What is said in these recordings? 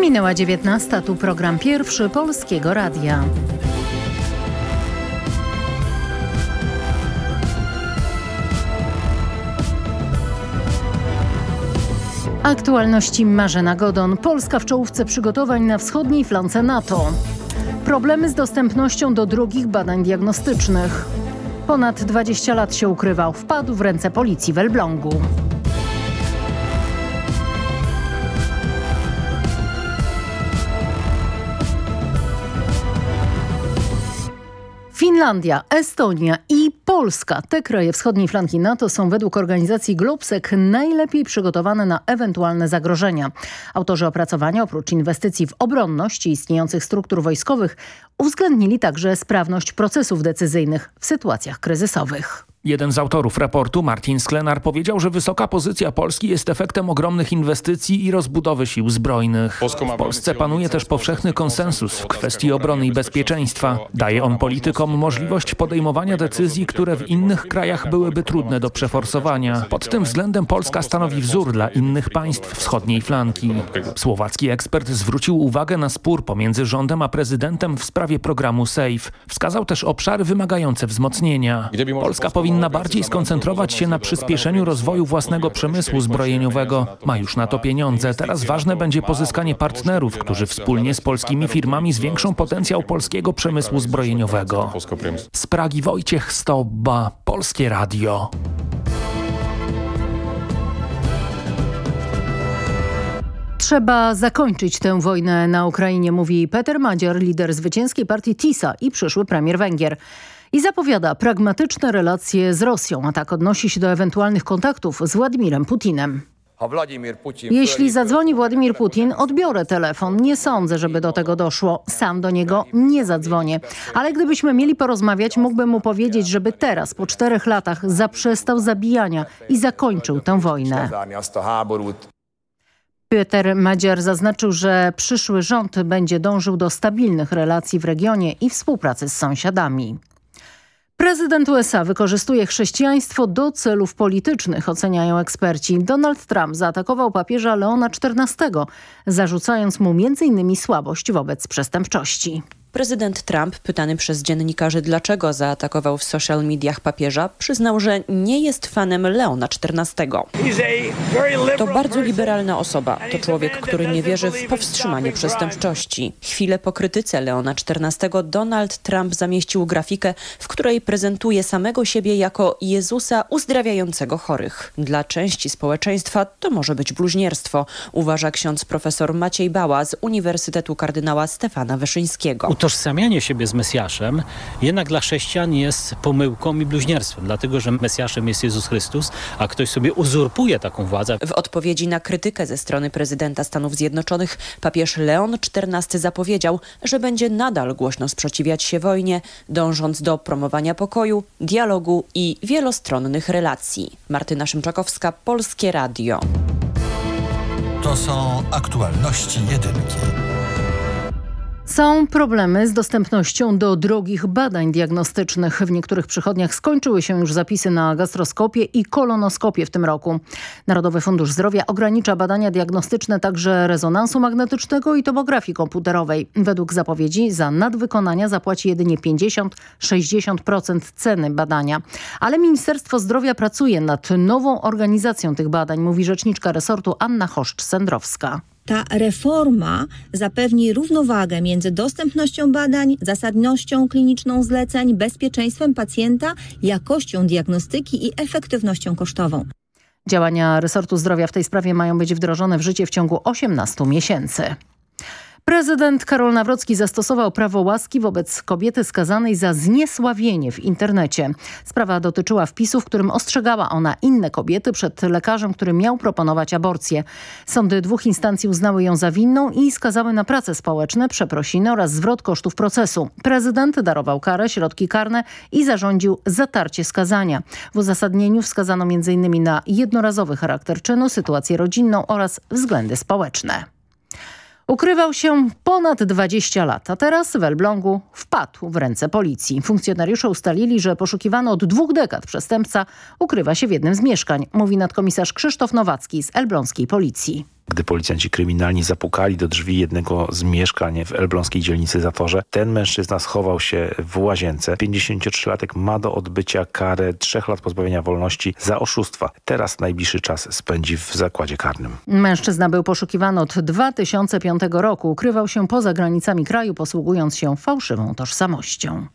Minęła 19. Tu program pierwszy Polskiego Radia. Aktualności Marzena Godon. Polska w czołówce przygotowań na wschodniej flance NATO. Problemy z dostępnością do drogich badań diagnostycznych. Ponad 20 lat się ukrywał. Wpadł w ręce policji w Elblągu. Finlandia, Estonia i Polska. Te kraje wschodniej flanki NATO są według organizacji Globsec najlepiej przygotowane na ewentualne zagrożenia. Autorzy opracowania oprócz inwestycji w obronność i istniejących struktur wojskowych uwzględnili także sprawność procesów decyzyjnych w sytuacjach kryzysowych. Jeden z autorów raportu, Martin Sklenar, powiedział, że wysoka pozycja Polski jest efektem ogromnych inwestycji i rozbudowy sił zbrojnych. W Polsce panuje też powszechny konsensus w kwestii obrony i bezpieczeństwa. Daje on politykom możliwość podejmowania decyzji, które w innych krajach byłyby trudne do przeforsowania. Pod tym względem Polska stanowi wzór dla innych państw wschodniej flanki. Słowacki ekspert zwrócił uwagę na spór pomiędzy rządem a prezydentem w sprawie programu SAFE. Wskazał też obszary wymagające wzmocnienia. Polska powinna powinna bardziej skoncentrować się na przyspieszeniu rozwoju własnego przemysłu zbrojeniowego. Ma już na to pieniądze. Teraz ważne będzie pozyskanie partnerów, którzy wspólnie z polskimi firmami zwiększą potencjał polskiego przemysłu zbrojeniowego. Z Pragi Wojciech Stobba, Polskie Radio. Trzeba zakończyć tę wojnę na Ukrainie, mówi Peter Madziar, lider zwycięskiej partii TISA i przyszły premier Węgier i zapowiada pragmatyczne relacje z Rosją, a tak odnosi się do ewentualnych kontaktów z Władimirem Putinem. Jeśli zadzwoni Władimir Putin, odbiorę telefon. Nie sądzę, żeby do tego doszło. Sam do niego nie zadzwonię. Ale gdybyśmy mieli porozmawiać, mógłbym mu powiedzieć, żeby teraz, po czterech latach, zaprzestał zabijania i zakończył tę wojnę. Peter Madziar zaznaczył, że przyszły rząd będzie dążył do stabilnych relacji w regionie i współpracy z sąsiadami. Prezydent USA wykorzystuje chrześcijaństwo do celów politycznych, oceniają eksperci. Donald Trump zaatakował papieża Leona XIV, zarzucając mu m.in. słabość wobec przestępczości. Prezydent Trump, pytany przez dziennikarzy, dlaczego zaatakował w social mediach papieża, przyznał, że nie jest fanem Leona XIV. To bardzo liberalna osoba. To człowiek, który nie wierzy w powstrzymanie przestępczości. Chwilę po krytyce Leona XIV Donald Trump zamieścił grafikę, w której prezentuje samego siebie jako Jezusa uzdrawiającego chorych. Dla części społeczeństwa to może być bluźnierstwo, uważa ksiądz profesor Maciej Bała z Uniwersytetu kardynała Stefana Wyszyńskiego utożsamianie siebie z Mesjaszem jednak dla chrześcijan jest pomyłką i bluźnierstwem, dlatego że Mesjaszem jest Jezus Chrystus, a ktoś sobie uzurpuje taką władzę. W odpowiedzi na krytykę ze strony prezydenta Stanów Zjednoczonych papież Leon XIV zapowiedział, że będzie nadal głośno sprzeciwiać się wojnie, dążąc do promowania pokoju, dialogu i wielostronnych relacji. Martyna Szymczakowska, Polskie Radio. To są aktualności jedynki. Są problemy z dostępnością do drogich badań diagnostycznych. W niektórych przychodniach skończyły się już zapisy na gastroskopię i kolonoskopię w tym roku. Narodowy Fundusz Zdrowia ogranicza badania diagnostyczne także rezonansu magnetycznego i tomografii komputerowej. Według zapowiedzi za nadwykonania zapłaci jedynie 50-60% ceny badania. Ale Ministerstwo Zdrowia pracuje nad nową organizacją tych badań, mówi rzeczniczka resortu Anna Choszcz-Sendrowska ta reforma zapewni równowagę między dostępnością badań, zasadnością kliniczną zleceń, bezpieczeństwem pacjenta, jakością diagnostyki i efektywnością kosztową. Działania resortu zdrowia w tej sprawie mają być wdrożone w życie w ciągu 18 miesięcy. Prezydent Karol Nawrocki zastosował prawo łaski wobec kobiety skazanej za zniesławienie w internecie. Sprawa dotyczyła wpisu, w którym ostrzegała ona inne kobiety przed lekarzem, który miał proponować aborcję. Sądy dwóch instancji uznały ją za winną i skazały na prace społeczne, przeprosiny oraz zwrot kosztów procesu. Prezydent darował karę, środki karne i zarządził zatarcie skazania. W uzasadnieniu wskazano m.in. na jednorazowy charakter czynu, sytuację rodzinną oraz względy społeczne. Ukrywał się ponad 20 lat, a teraz w Elblągu wpadł w ręce policji. Funkcjonariusze ustalili, że poszukiwany od dwóch dekad przestępca ukrywa się w jednym z mieszkań, mówi nadkomisarz Krzysztof Nowacki z elbląskiej policji. Gdy policjanci kryminalni zapukali do drzwi jednego z mieszkań w elbląskiej dzielnicy Zatorze, ten mężczyzna schował się w łazience. 53-latek ma do odbycia karę trzech lat pozbawienia wolności za oszustwa. Teraz najbliższy czas spędzi w zakładzie karnym. Mężczyzna był poszukiwany od 2005 roku. Ukrywał się poza granicami kraju, posługując się fałszywą tożsamością.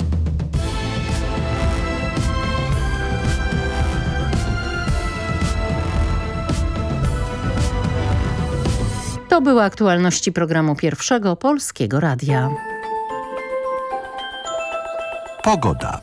To były aktualności programu Pierwszego Polskiego Radia. Pogoda.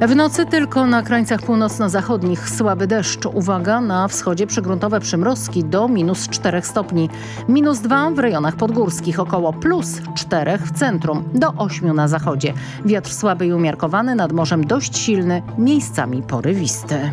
W nocy tylko na krańcach północno-zachodnich słaby deszcz. Uwaga na wschodzie przygruntowe przymrozki do minus 4 stopni. Minus 2 w rejonach podgórskich, około plus 4 w centrum, do 8 na zachodzie. Wiatr słaby i umiarkowany, nad morzem dość silny, miejscami porywisty.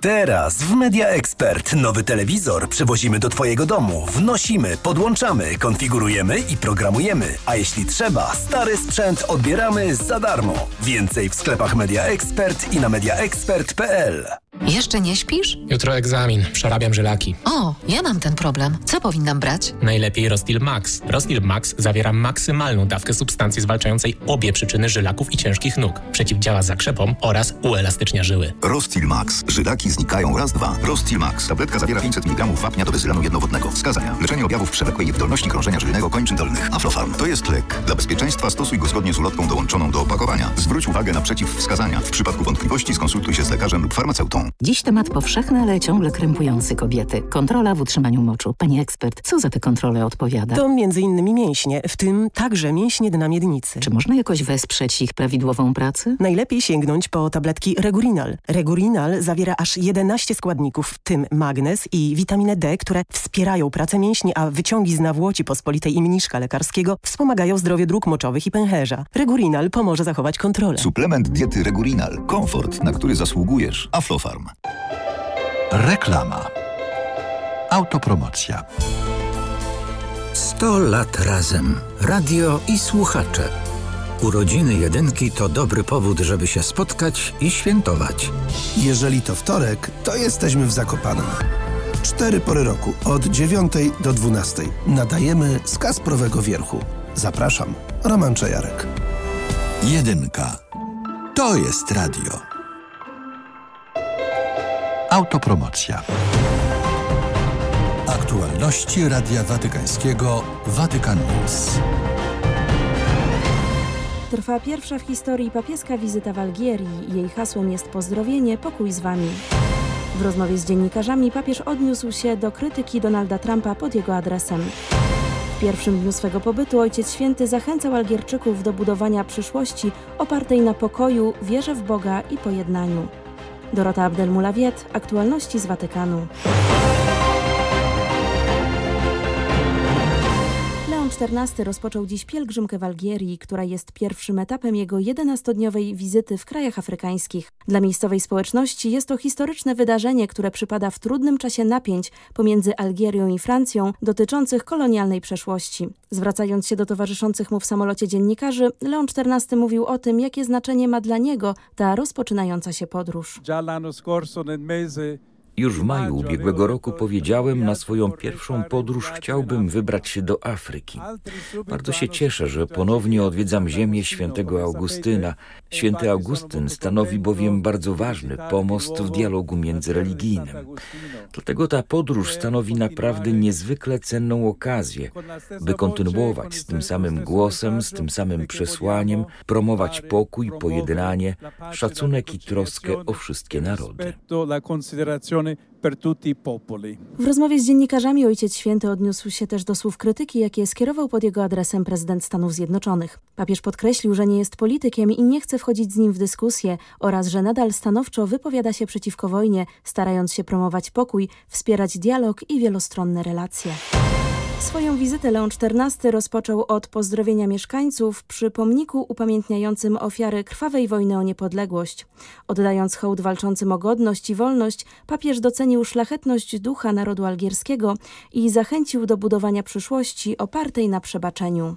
Teraz w Media Expert nowy telewizor przywozimy do Twojego domu, wnosimy, podłączamy, konfigurujemy i programujemy. A jeśli trzeba, stary sprzęt odbieramy za darmo. Więcej w sklepach Media Expert i na mediaexpert.pl. Jeszcze nie śpisz? Jutro egzamin, przerabiam żylaki. O, ja mam ten problem. Co powinnam brać? Najlepiej Rostil Max. Rostil Max zawiera maksymalną dawkę substancji zwalczającej obie przyczyny żylaków i ciężkich nóg. Przeciwdziała zakrzepom oraz uelastycznia żyły. Rostil Max. Żylaki znikają raz, dwa. Rostil Max. Tabletka zawiera 500 mg wapnia do wyzylanu jednowodnego. Wskazania. Leczenie objawów przewlekłej niewydolności krążenia żylnego kończyn dolnych. Aflofarm. To jest lek. Dla bezpieczeństwa stosuj go zgodnie z ulotką dołączoną do opakowania. Zwróć uwagę na przeciwwskazania. W przypadku wątpliwości skonsultuj się z lekarzem lub farmaceutą. Dziś temat powszechny, ale ciągle krępujący kobiety. Kontrola w utrzymaniu moczu. Pani ekspert, co za tę kontrolę odpowiada? To między innymi mięśnie, w tym także mięśnie dna miednicy. Czy można jakoś wesprzeć ich prawidłową pracę? Najlepiej sięgnąć po tabletki Regurinal. Regurinal zawiera aż 11 składników, w tym magnez i witaminę D, które wspierają pracę mięśni, a wyciągi z nawłoci pospolitej i mniszka lekarskiego wspomagają zdrowie dróg moczowych i pęcherza. Regurinal pomoże zachować kontrolę. Suplement diety Regurinal. Komfort, na który zasługujesz. Aflofarm. Reklama. Autopromocja. 100 lat razem. Radio i słuchacze. Urodziny jedynki to dobry powód, żeby się spotkać i świętować. Jeżeli to wtorek, to jesteśmy w Zakopanem. Cztery pory roku, od 9 do 12. Nadajemy z Kasprowego Wierchu. Zapraszam, Roman Czajarek. Jedynka. To jest radio. Autopromocja. Aktualności Radia Watykańskiego Watykan News. Trwa pierwsza w historii papieska wizyta w Algierii. Jej hasłem jest pozdrowienie, pokój z wami. W rozmowie z dziennikarzami papież odniósł się do krytyki Donalda Trumpa pod jego adresem. W pierwszym dniu swego pobytu Ojciec Święty zachęcał Algierczyków do budowania przyszłości opartej na pokoju, wierze w Boga i pojednaniu. Dorota Abdelmulawiet, aktualności z Watykanu. XIV rozpoczął dziś pielgrzymkę w Algierii, która jest pierwszym etapem jego 11-dniowej wizyty w krajach afrykańskich. Dla miejscowej społeczności jest to historyczne wydarzenie, które przypada w trudnym czasie napięć pomiędzy Algierią i Francją dotyczących kolonialnej przeszłości. Zwracając się do towarzyszących mu w samolocie dziennikarzy, Leon XIV mówił o tym, jakie znaczenie ma dla niego ta rozpoczynająca się podróż. Już w maju ubiegłego roku powiedziałem, na swoją pierwszą podróż chciałbym wybrać się do Afryki. Bardzo się cieszę, że ponownie odwiedzam ziemię świętego Augustyna. Święty Augustyn stanowi bowiem bardzo ważny pomost w dialogu międzyreligijnym. Dlatego ta podróż stanowi naprawdę niezwykle cenną okazję, by kontynuować z tym samym głosem, z tym samym przesłaniem, promować pokój, pojednanie, szacunek i troskę o wszystkie narody. W rozmowie z dziennikarzami Ojciec Święty odniósł się też do słów krytyki, jakie skierował pod jego adresem prezydent Stanów Zjednoczonych. Papież podkreślił, że nie jest politykiem i nie chce wchodzić z nim w dyskusję oraz, że nadal stanowczo wypowiada się przeciwko wojnie, starając się promować pokój, wspierać dialog i wielostronne relacje. Swoją wizytę Leon XIV rozpoczął od pozdrowienia mieszkańców przy pomniku upamiętniającym ofiary krwawej wojny o niepodległość. Oddając hołd walczącym o godność i wolność, papież docenił szlachetność ducha narodu algierskiego i zachęcił do budowania przyszłości opartej na przebaczeniu.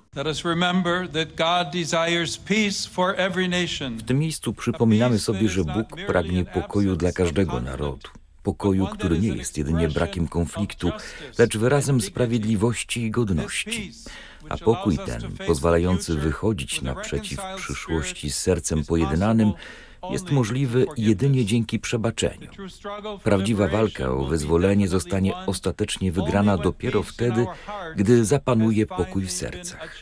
W tym miejscu przypominamy sobie, że Bóg pragnie pokoju dla każdego narodu pokoju, który nie jest jedynie brakiem konfliktu, lecz wyrazem sprawiedliwości i godności. A pokój ten, pozwalający wychodzić naprzeciw przyszłości z sercem pojednanym, jest możliwy jedynie dzięki przebaczeniu. Prawdziwa walka o wyzwolenie zostanie ostatecznie wygrana dopiero wtedy, gdy zapanuje pokój w sercach.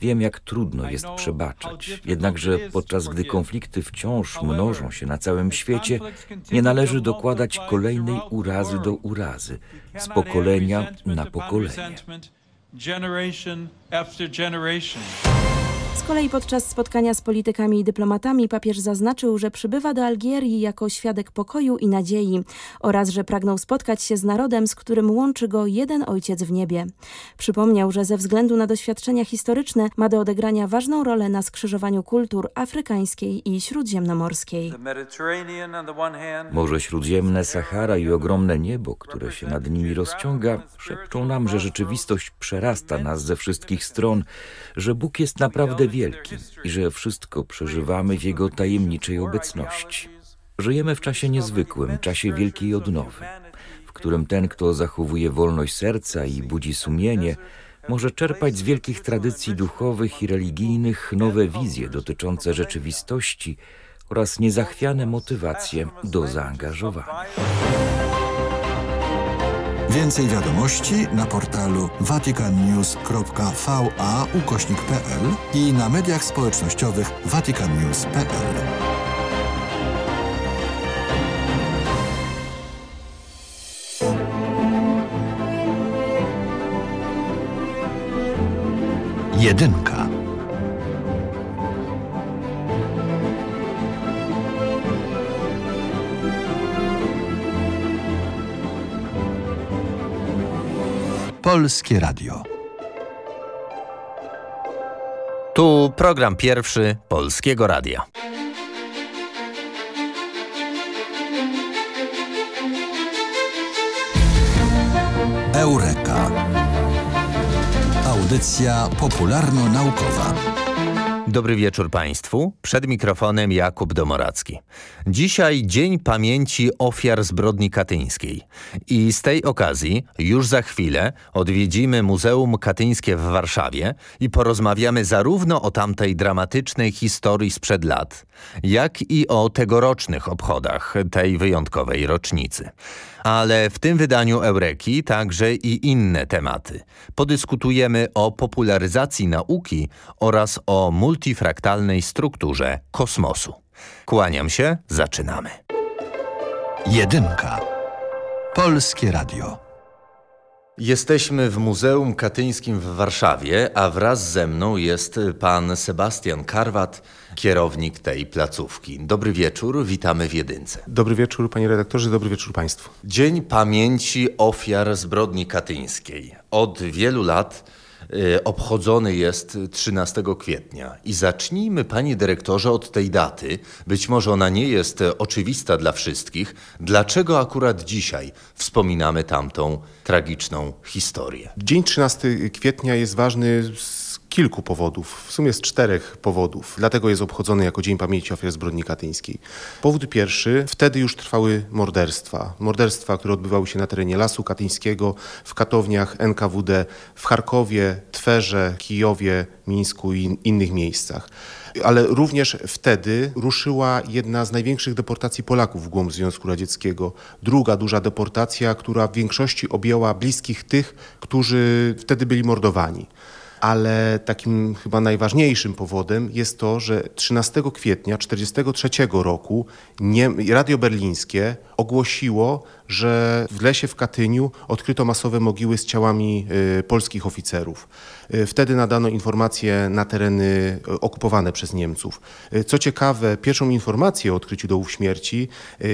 Wiem, jak trudno jest przebaczać, jednakże podczas gdy konflikty wciąż mnożą się na całym świecie, nie należy dokładać kolejnej urazy do urazy, z pokolenia na pokolenie. Generation after generation. Z kolei podczas spotkania z politykami i dyplomatami papież zaznaczył, że przybywa do Algierii jako świadek pokoju i nadziei oraz, że pragnął spotkać się z narodem, z którym łączy go jeden ojciec w niebie. Przypomniał, że ze względu na doświadczenia historyczne ma do odegrania ważną rolę na skrzyżowaniu kultur afrykańskiej i śródziemnomorskiej. Morze Śródziemne, Sahara i ogromne niebo, które się nad nimi rozciąga, szepczą nam, że rzeczywistość przerasta nas ze wszystkich stron, że Bóg jest naprawdę wielki i że wszystko przeżywamy w Jego tajemniczej obecności. Żyjemy w czasie niezwykłym, czasie wielkiej odnowy, w którym ten, kto zachowuje wolność serca i budzi sumienie, może czerpać z wielkich tradycji duchowych i religijnych nowe wizje dotyczące rzeczywistości oraz niezachwiane motywacje do zaangażowania. Więcej wiadomości na portalu vaticannews.va ukośnik.pl i na mediach społecznościowych vaticannews.pl. Jedynka. Polskie Radio. Tu program pierwszy Polskiego Radia. Eureka. Audycja popularno-naukowa. Dobry wieczór Państwu. Przed mikrofonem Jakub Domoracki. Dzisiaj Dzień Pamięci Ofiar Zbrodni Katyńskiej. I z tej okazji już za chwilę odwiedzimy Muzeum Katyńskie w Warszawie i porozmawiamy zarówno o tamtej dramatycznej historii sprzed lat, jak i o tegorocznych obchodach tej wyjątkowej rocznicy. Ale w tym wydaniu Eureki także i inne tematy. Podyskutujemy o popularyzacji nauki oraz o multifraktalnej strukturze kosmosu. Kłaniam się, zaczynamy. Jedynka. Polskie Radio. Jesteśmy w Muzeum Katyńskim w Warszawie, a wraz ze mną jest pan Sebastian Karwat, kierownik tej placówki. Dobry wieczór, witamy w Jedynce. Dobry wieczór panie redaktorze, dobry wieczór państwu. Dzień Pamięci Ofiar Zbrodni Katyńskiej. Od wielu lat obchodzony jest 13 kwietnia. I zacznijmy, panie dyrektorze, od tej daty. Być może ona nie jest oczywista dla wszystkich. Dlaczego akurat dzisiaj wspominamy tamtą tragiczną historię? Dzień 13 kwietnia jest ważny z kilku powodów, w sumie z czterech powodów. Dlatego jest obchodzony jako Dzień Pamięci Ofiar Zbrodni Katyńskiej. Powód pierwszy, wtedy już trwały morderstwa. Morderstwa, które odbywały się na terenie Lasu Katyńskiego, w katowniach NKWD, w Charkowie, Twerze, Kijowie, Mińsku i innych miejscach. Ale również wtedy ruszyła jedna z największych deportacji Polaków w głąb Związku Radzieckiego. Druga duża deportacja, która w większości objęła bliskich tych, którzy wtedy byli mordowani ale takim chyba najważniejszym powodem jest to, że 13 kwietnia 1943 roku Radio Berlińskie ogłosiło, że w lesie w Katyniu odkryto masowe mogiły z ciałami y, polskich oficerów. Y, Wtedy nadano informacje na tereny y, okupowane przez Niemców. Co ciekawe, pierwszą informację o odkryciu dołów śmierci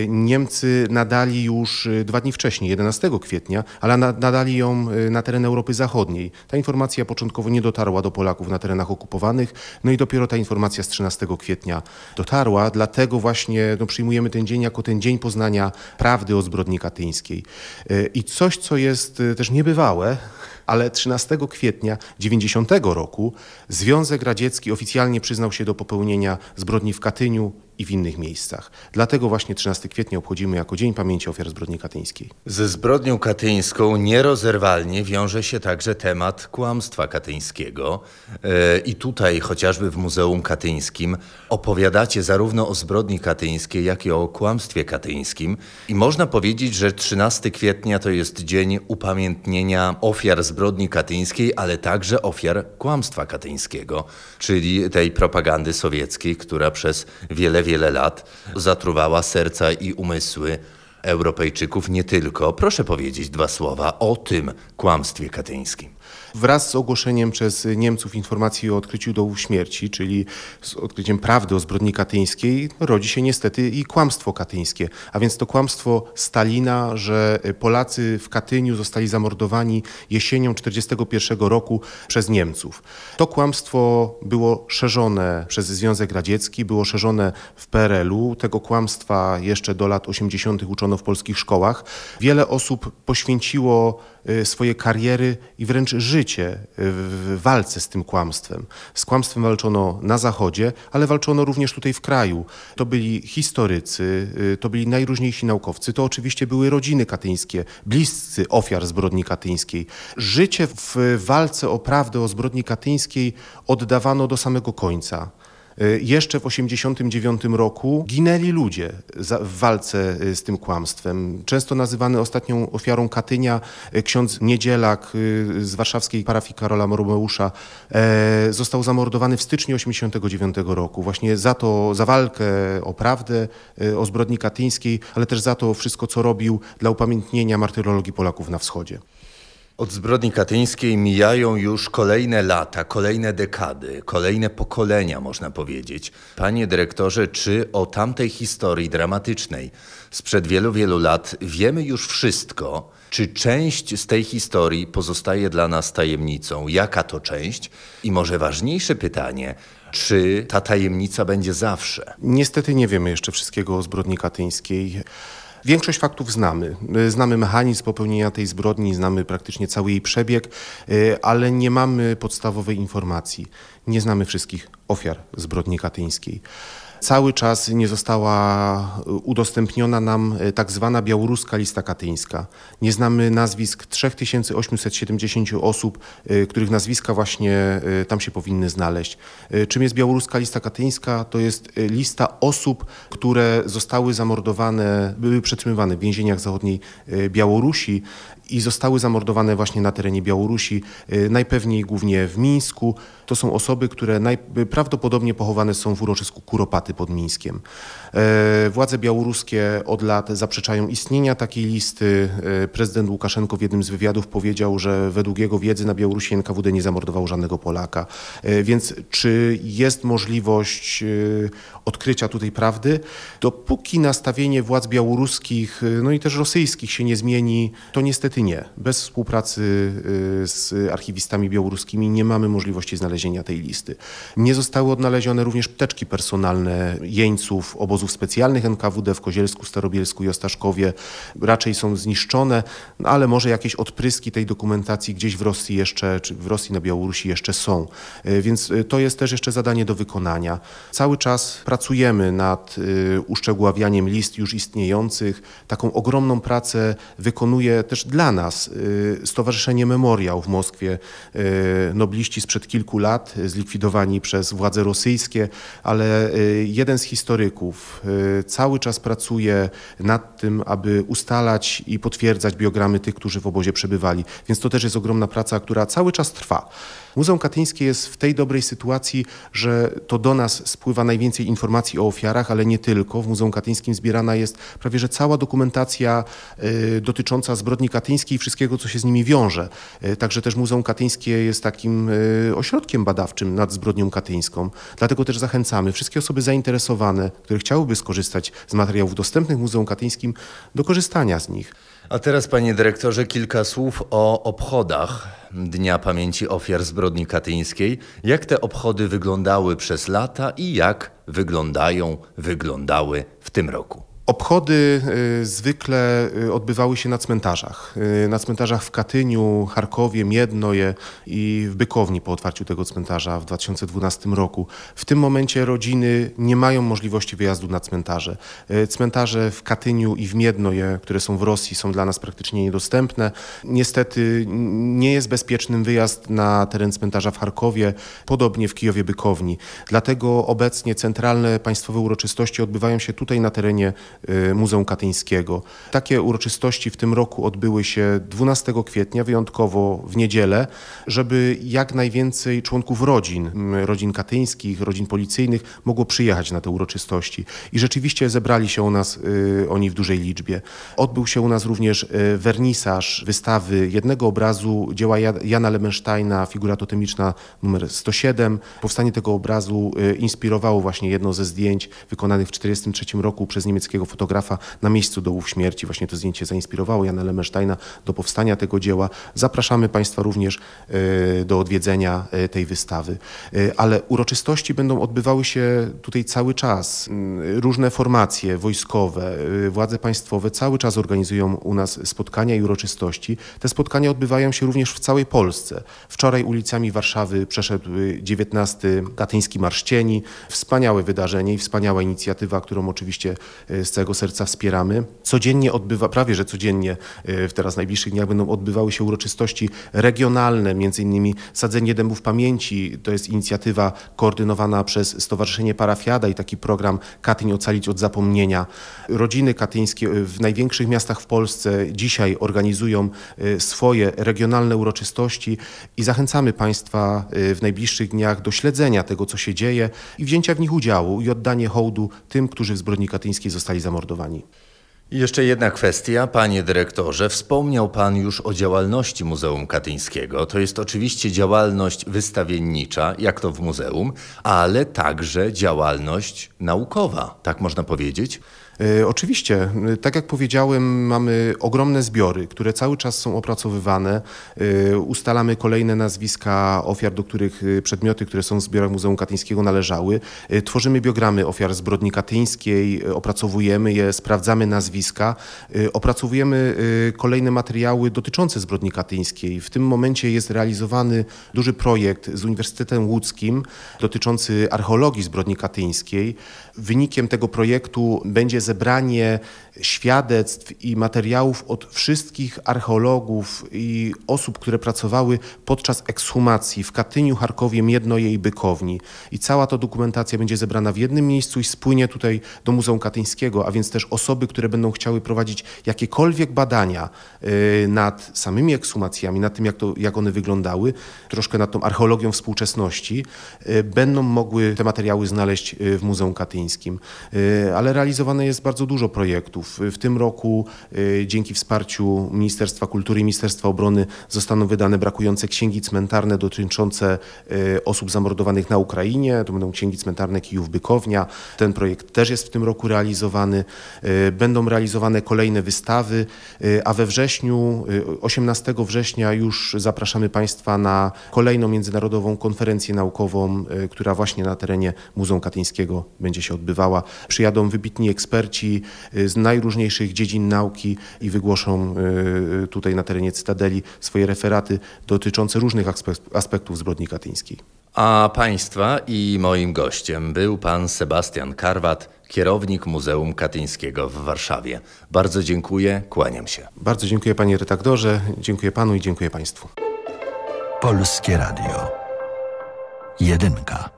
Niemcy nadali już dwa dni wcześniej, 11 kwietnia, ale na- nadali ją na teren Europy Zachodniej. Ta informacja początkowo nie dotarła do Polaków na terenach okupowanych, no i dopiero ta informacja z 13 kwietnia dotarła, dlatego właśnie no, przyjmujemy ten dzień jako ten dzień poznania prawdy o zbrodni katyńskiej. Y, I coś, co jest y, też niebywałe, ale 13 kwietnia 90 roku Związek Radziecki oficjalnie przyznał się do popełnienia zbrodni w Katyniu i w innych miejscach. Dlatego właśnie 13 kwietnia obchodzimy jako Dzień Pamięci Ofiar Zbrodni Katyńskiej. Ze zbrodnią katyńską nierozerwalnie wiąże się także temat kłamstwa katyńskiego. E, I tutaj, chociażby w Muzeum Katyńskim, opowiadacie zarówno o zbrodni katyńskiej, jak i o kłamstwie katyńskim. I można powiedzieć, że 13 kwietnia to jest dzień upamiętnienia ofiar zbrodni katyńskiej, ale także ofiar kłamstwa katyńskiego, czyli tej propagandy sowieckiej, która przez wiele, wiele lat zatruwała serca i umysły Europejczyków nie tylko. Proszę powiedzieć dwa słowa o tym kłamstwie katyńskim. Wraz z ogłoszeniem przez Niemców informacji o odkryciu dołów śmierci, czyli z odkryciem prawdy o zbrodni katyńskiej, rodzi się niestety i kłamstwo katyńskie. A więc to kłamstwo Stalina, że Polacy w Katyniu zostali zamordowani jesienią 1941 roku przez Niemców. To kłamstwo było szerzone przez Związek Radziecki, było szerzone w PRL-u. Tego kłamstwa jeszcze do lat 80. uczono w polskich szkołach. Wiele osób poświęciło swoje kariery i wręcz życie y, w walce z tym kłamstwem. Z kłamstwem walczono na Zachodzie, ale walczono również tutaj w kraju. To byli historycy, y, to byli najróżniejsi naukowcy, to oczywiście były rodziny katyńskie, bliscy ofiar zbrodni katyńskiej. Życie w walce o prawdę o zbrodni katyńskiej oddawano do samego końca. Y, Jeszcze w 1989 roku ginęli ludzie w walce y, z tym kłamstwem. Często nazywany ostatnią ofiarą Katynia y, ksiądz Niedzielak z warszawskiej parafii Karola Romeusza e, został zamordowany w styczniu 1989 roku. Właśnie za to, za walkę o prawdę o zbrodni katyńskiej, ale też za to wszystko, co robił dla upamiętnienia martyrologii Polaków na wschodzie. Od zbrodni katyńskiej mijają już kolejne lata, kolejne dekady, kolejne pokolenia, można powiedzieć. Panie dyrektorze, czy o tamtej historii dramatycznej sprzed wielu, wielu lat wiemy już wszystko? Czy część z tej historii pozostaje dla nas tajemnicą? Jaka to część? I może ważniejsze pytanie, czy ta tajemnica będzie zawsze? Niestety nie wiemy jeszcze wszystkiego o zbrodni katyńskiej. Większość faktów znamy. Znamy mechanizm popełnienia tej zbrodni, znamy praktycznie cały jej przebieg, y, ale nie mamy podstawowej informacji. Nie znamy wszystkich ofiar zbrodni katyńskiej. Cały czas nie została y, udostępniona nam y, tak zwana białoruska lista katyńska. Nie znamy nazwisk 3870 osób, y, których nazwiska właśnie tam się powinny znaleźć. Czym jest białoruska lista katyńska? To jest lista osób, które zostały zamordowane, były przetrzymywane w więzieniach zachodniej Białorusi i zostały zamordowane właśnie na terenie Białorusi, y, najpewniej głównie w Mińsku. To są osoby, które najprawdopodobnie pochowane są w uroczysku Kuropaty pod Mińskiem. E, Władze białoruskie od lat zaprzeczają istnienia takiej listy. E, Prezydent Łukaszenko w jednym z wywiadów powiedział, że według jego wiedzy na Białorusi NKWD nie zamordował żadnego Polaka. E, Więc czy jest możliwość odkrycia tutaj prawdy? Dopóki nastawienie władz białoruskich, no i też rosyjskich się nie zmieni, to niestety nie. Bez współpracy z archiwistami białoruskimi nie mamy możliwości znalezienia tej listy. Nie zostały odnalezione również teczki personalne jeńców obozów specjalnych NKWD w Kozielsku, Starobielsku i Ostaszkowie. Raczej są zniszczone, no ale może jakieś odpryski tej dokumentacji gdzieś w Rosji jeszcze, czy w Rosji na Białorusi jeszcze są. E, Więc e, to jest też jeszcze zadanie do wykonania. Cały czas pracujemy nad e, uszczegóławianiem list już istniejących. Taką ogromną pracę wykonuje też dla nas Stowarzyszenie Memoriał w Moskwie. Nobliści sprzed kilku lat, zlikwidowani przez władze rosyjskie, ale jeden z historyków cały czas pracuje nad tym, aby ustalać i potwierdzać biogramy tych, którzy w obozie przebywali. Więc to też jest ogromna praca, która cały czas trwa. Muzeum Katyńskie jest w tej dobrej sytuacji, że to do nas spływa najwięcej informacji o ofiarach, ale nie tylko. W Muzeum Katyńskim zbierana jest prawie że cała dokumentacja y, dotycząca zbrodni katyńskiej i wszystkiego, co się z nimi wiąże. Y, także też Muzeum Katyńskie jest takim y, ośrodkiem badawczym nad zbrodnią katyńską. Dlatego też zachęcamy wszystkie osoby zainteresowane, które chciałyby skorzystać z materiałów dostępnych Muzeum Katyńskim, do korzystania z nich. A teraz, panie dyrektorze, kilka słów o obchodach Dnia Pamięci Ofiar Zbrodni Katyńskiej. Jak te obchody wyglądały przez lata i jak wyglądają, wyglądały w tym roku? Obchody y, zwykle y, odbywały się na cmentarzach. Y, na cmentarzach w Katyniu, Charkowie, Miednoje i w Bykowni po otwarciu tego cmentarza w 2012 roku. W tym momencie rodziny nie mają możliwości wyjazdu na cmentarze. Cmentarze w Katyniu i w Miednoje, które są w Rosji, są dla nas praktycznie niedostępne. Niestety nie jest bezpiecznym wyjazd na teren cmentarza w Charkowie, podobnie w Kijowie Bykowni. Dlatego obecnie centralne państwowe uroczystości odbywają się tutaj na terenie Muzeum Katyńskiego. Takie uroczystości w tym roku odbyły się 12 kwietnia, wyjątkowo w niedzielę, żeby jak najwięcej członków rodzin, rodzin katyńskich, rodzin policyjnych mogło przyjechać na te uroczystości. I rzeczywiście zebrali się u nas y, oni w dużej liczbie. Odbył się u nas również y, wernisaż wystawy jednego obrazu dzieła Jana Lemensteina, figura totemiczna numer 107. Powstanie tego obrazu inspirowało właśnie jedno ze zdjęć wykonanych w 1943 roku przez niemieckiego fotografa na miejscu dołów śmierci. Właśnie to zdjęcie zainspirowało Jana Lemersteina do powstania tego dzieła. Zapraszamy Państwa również e, do odwiedzenia e, tej wystawy. E, ale uroczystości będą odbywały się tutaj cały czas. Mm, różne formacje wojskowe, władze państwowe cały czas organizują u nas spotkania i uroczystości. Te spotkania odbywają się również w całej Polsce. Wczoraj ulicami Warszawy przeszedł 19 Katyński Marsz Cieni. Wspaniałe wydarzenie i wspaniała inicjatywa, którą oczywiście z całego serca wspieramy. Codziennie odbywa, prawie że codziennie e, w teraz najbliższych dniach będą odbywały się uroczystości regionalne, między innymi sadzenie dębów pamięci. To jest inicjatywa koordynowana przez Stowarzyszenie Parafiada i taki program Katyń Ocalić od Zapomnienia. Rodziny katyńskie w największych miastach w Polsce dzisiaj organizują e, swoje regionalne uroczystości i zachęcamy Państwa e, w najbliższych dniach do śledzenia tego, co się dzieje i wzięcia w nich udziału i oddanie hołdu tym, którzy w zbrodni katyńskiej zostali zamordowani. I jeszcze jedna kwestia, panie dyrektorze. Wspomniał pan już o działalności Muzeum Katyńskiego. To jest oczywiście działalność wystawiennicza, jak to w muzeum, ale także działalność naukowa, tak można powiedzieć? E, oczywiście, e, tak jak powiedziałem, mamy ogromne zbiory, które cały czas są opracowywane. E, ustalamy kolejne nazwiska ofiar, do których przedmioty, które są w zbiorach Muzeum Katyńskiego należały. Tworzymy biogramy ofiar zbrodni katyńskiej, opracowujemy je, sprawdzamy nazwiska, opracowujemy kolejne materiały dotyczące zbrodni katyńskiej. W tym momencie jest realizowany duży projekt z Uniwersytetem Łódzkim dotyczący archeologii zbrodni katyńskiej. Wynikiem tego projektu będzie zebranie świadectw i materiałów od wszystkich archeologów i osób, które pracowały podczas ekshumacji w Katyniu, Charkowie, Miednoje i Bykowni. I cała ta dokumentacja będzie zebrana w jednym miejscu i spłynie tutaj do Muzeum Katyńskiego, a więc też osoby, które będą chciały prowadzić jakiekolwiek badania y, nad samymi ekshumacjami, nad tym, jak, to, jak one wyglądały, troszkę nad tą archeologią współczesności, y, będą mogły te materiały znaleźć y, w Muzeum Katyńskim. Ale realizowane jest bardzo dużo projektów. W tym roku dzięki wsparciu Ministerstwa Kultury i Ministerstwa Obrony zostaną wydane brakujące księgi cmentarne dotyczące osób zamordowanych na Ukrainie. To będą księgi cmentarne Kijów-Bykownia. Ten projekt też jest w tym roku realizowany. Będą realizowane kolejne wystawy, a we wrześniu, 18 września już zapraszamy Państwa na kolejną międzynarodową konferencję naukową, która właśnie na terenie Muzeum Katyńskiego będzie się odbywała. Przyjadą wybitni eksperci z najróżniejszych dziedzin nauki i wygłoszą tutaj na terenie Cytadeli swoje referaty dotyczące różnych aspektów zbrodni katyńskiej. A Państwa i moim gościem był pan Sebastian Karwat, kierownik Muzeum Katyńskiego w Warszawie. Bardzo dziękuję, kłaniam się. Bardzo dziękuję panie redaktorze, dziękuję panu i dziękuję państwu. Polskie Radio. Jedynka.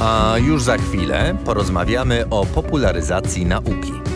A już za chwilę porozmawiamy o popularyzacji nauki.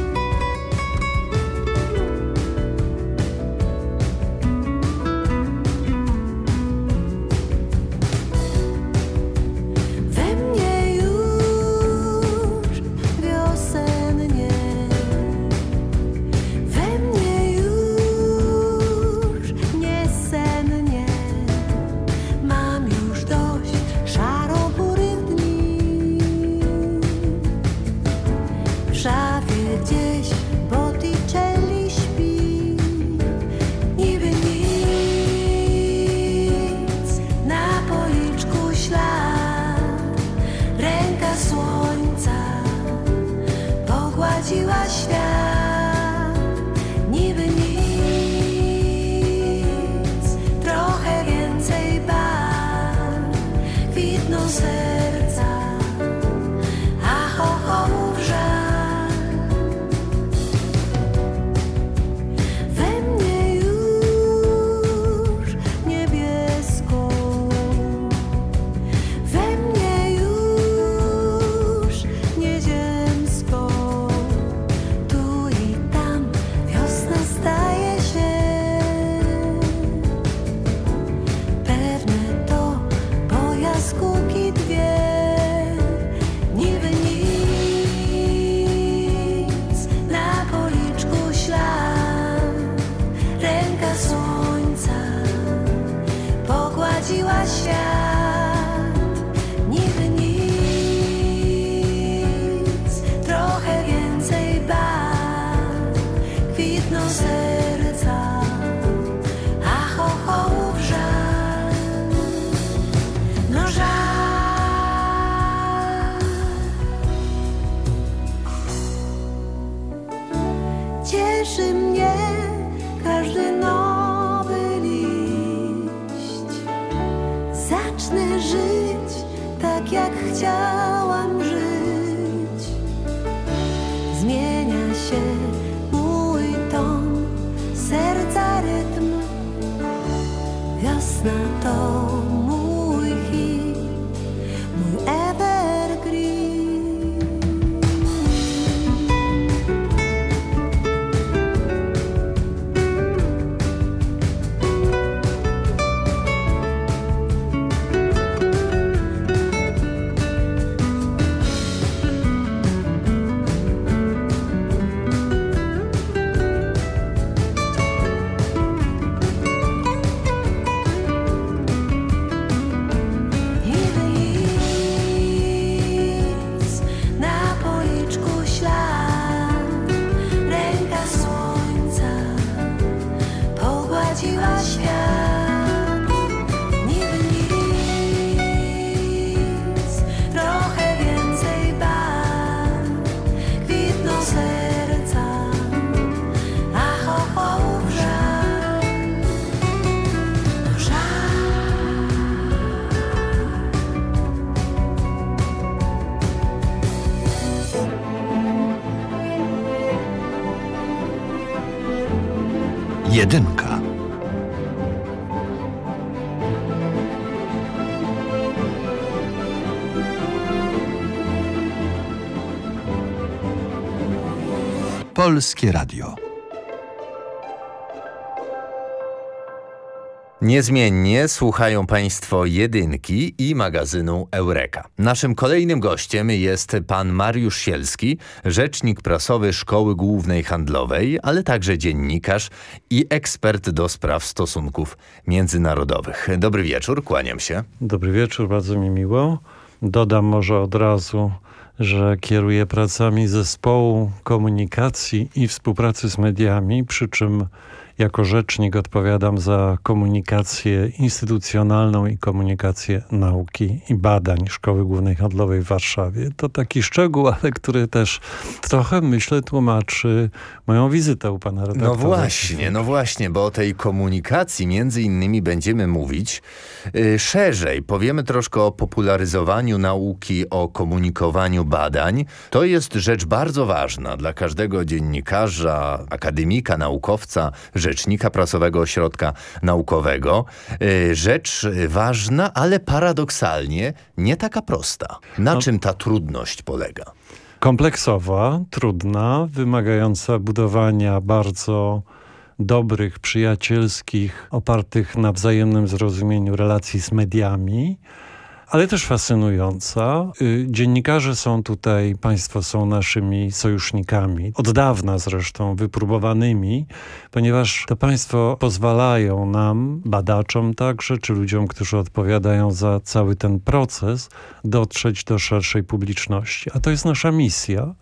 Polskie Radio. Niezmiennie słuchają Państwo jedynki i magazynu Eureka. Naszym kolejnym gościem jest pan Mariusz Sielski, rzecznik prasowy Szkoły Głównej Handlowej, ale także dziennikarz i ekspert do spraw stosunków międzynarodowych. Dobry wieczór, kłaniam się. Dobry wieczór, bardzo mi miło. Dodam może od razu, że kieruję pracami zespołu komunikacji i współpracy z mediami, przy czym jako rzecznik odpowiadam za komunikację instytucjonalną i komunikację nauki i badań Szkoły Głównej Handlowej w Warszawie. To taki szczegół, ale który też trochę, myślę, tłumaczy moją wizytę u pana redaktora. No właśnie, no właśnie, bo o tej komunikacji między innymi będziemy mówić yy, szerzej. Powiemy troszkę o popularyzowaniu nauki, o komunikowaniu badań. To jest rzecz bardzo ważna dla każdego dziennikarza, akademika, naukowca, rzecznika prasowego ośrodka naukowego. Y, rzecz ważna, ale paradoksalnie nie taka prosta. Na No. czym ta trudność polega? kompleksowa, trudna, wymagająca budowania bardzo dobrych, przyjacielskich, opartych na wzajemnym zrozumieniu relacji z mediami, ale też fascynująca. Y, Dziennikarze są tutaj, państwo są naszymi sojusznikami, od dawna zresztą wypróbowanymi, ponieważ to państwo pozwalają nam, badaczom także, czy ludziom, którzy odpowiadają za cały ten proces, dotrzeć do szerszej publiczności. A to jest nasza misja.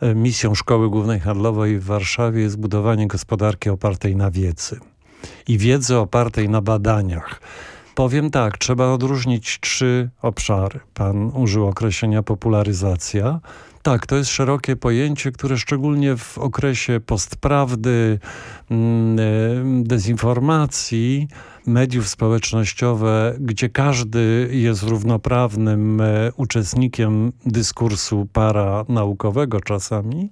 E, Misją Szkoły Głównej Handlowej w Warszawie jest budowanie gospodarki opartej na wiedzy i wiedzy opartej na badaniach. Powiem tak, trzeba odróżnić trzy obszary. Pan użył określenia popularyzacja. Tak, to jest szerokie pojęcie, które szczególnie w okresie postprawdy, mm, e, dezinformacji, mediów społecznościowe, gdzie każdy jest równoprawnym e, uczestnikiem dyskursu paranaukowego czasami.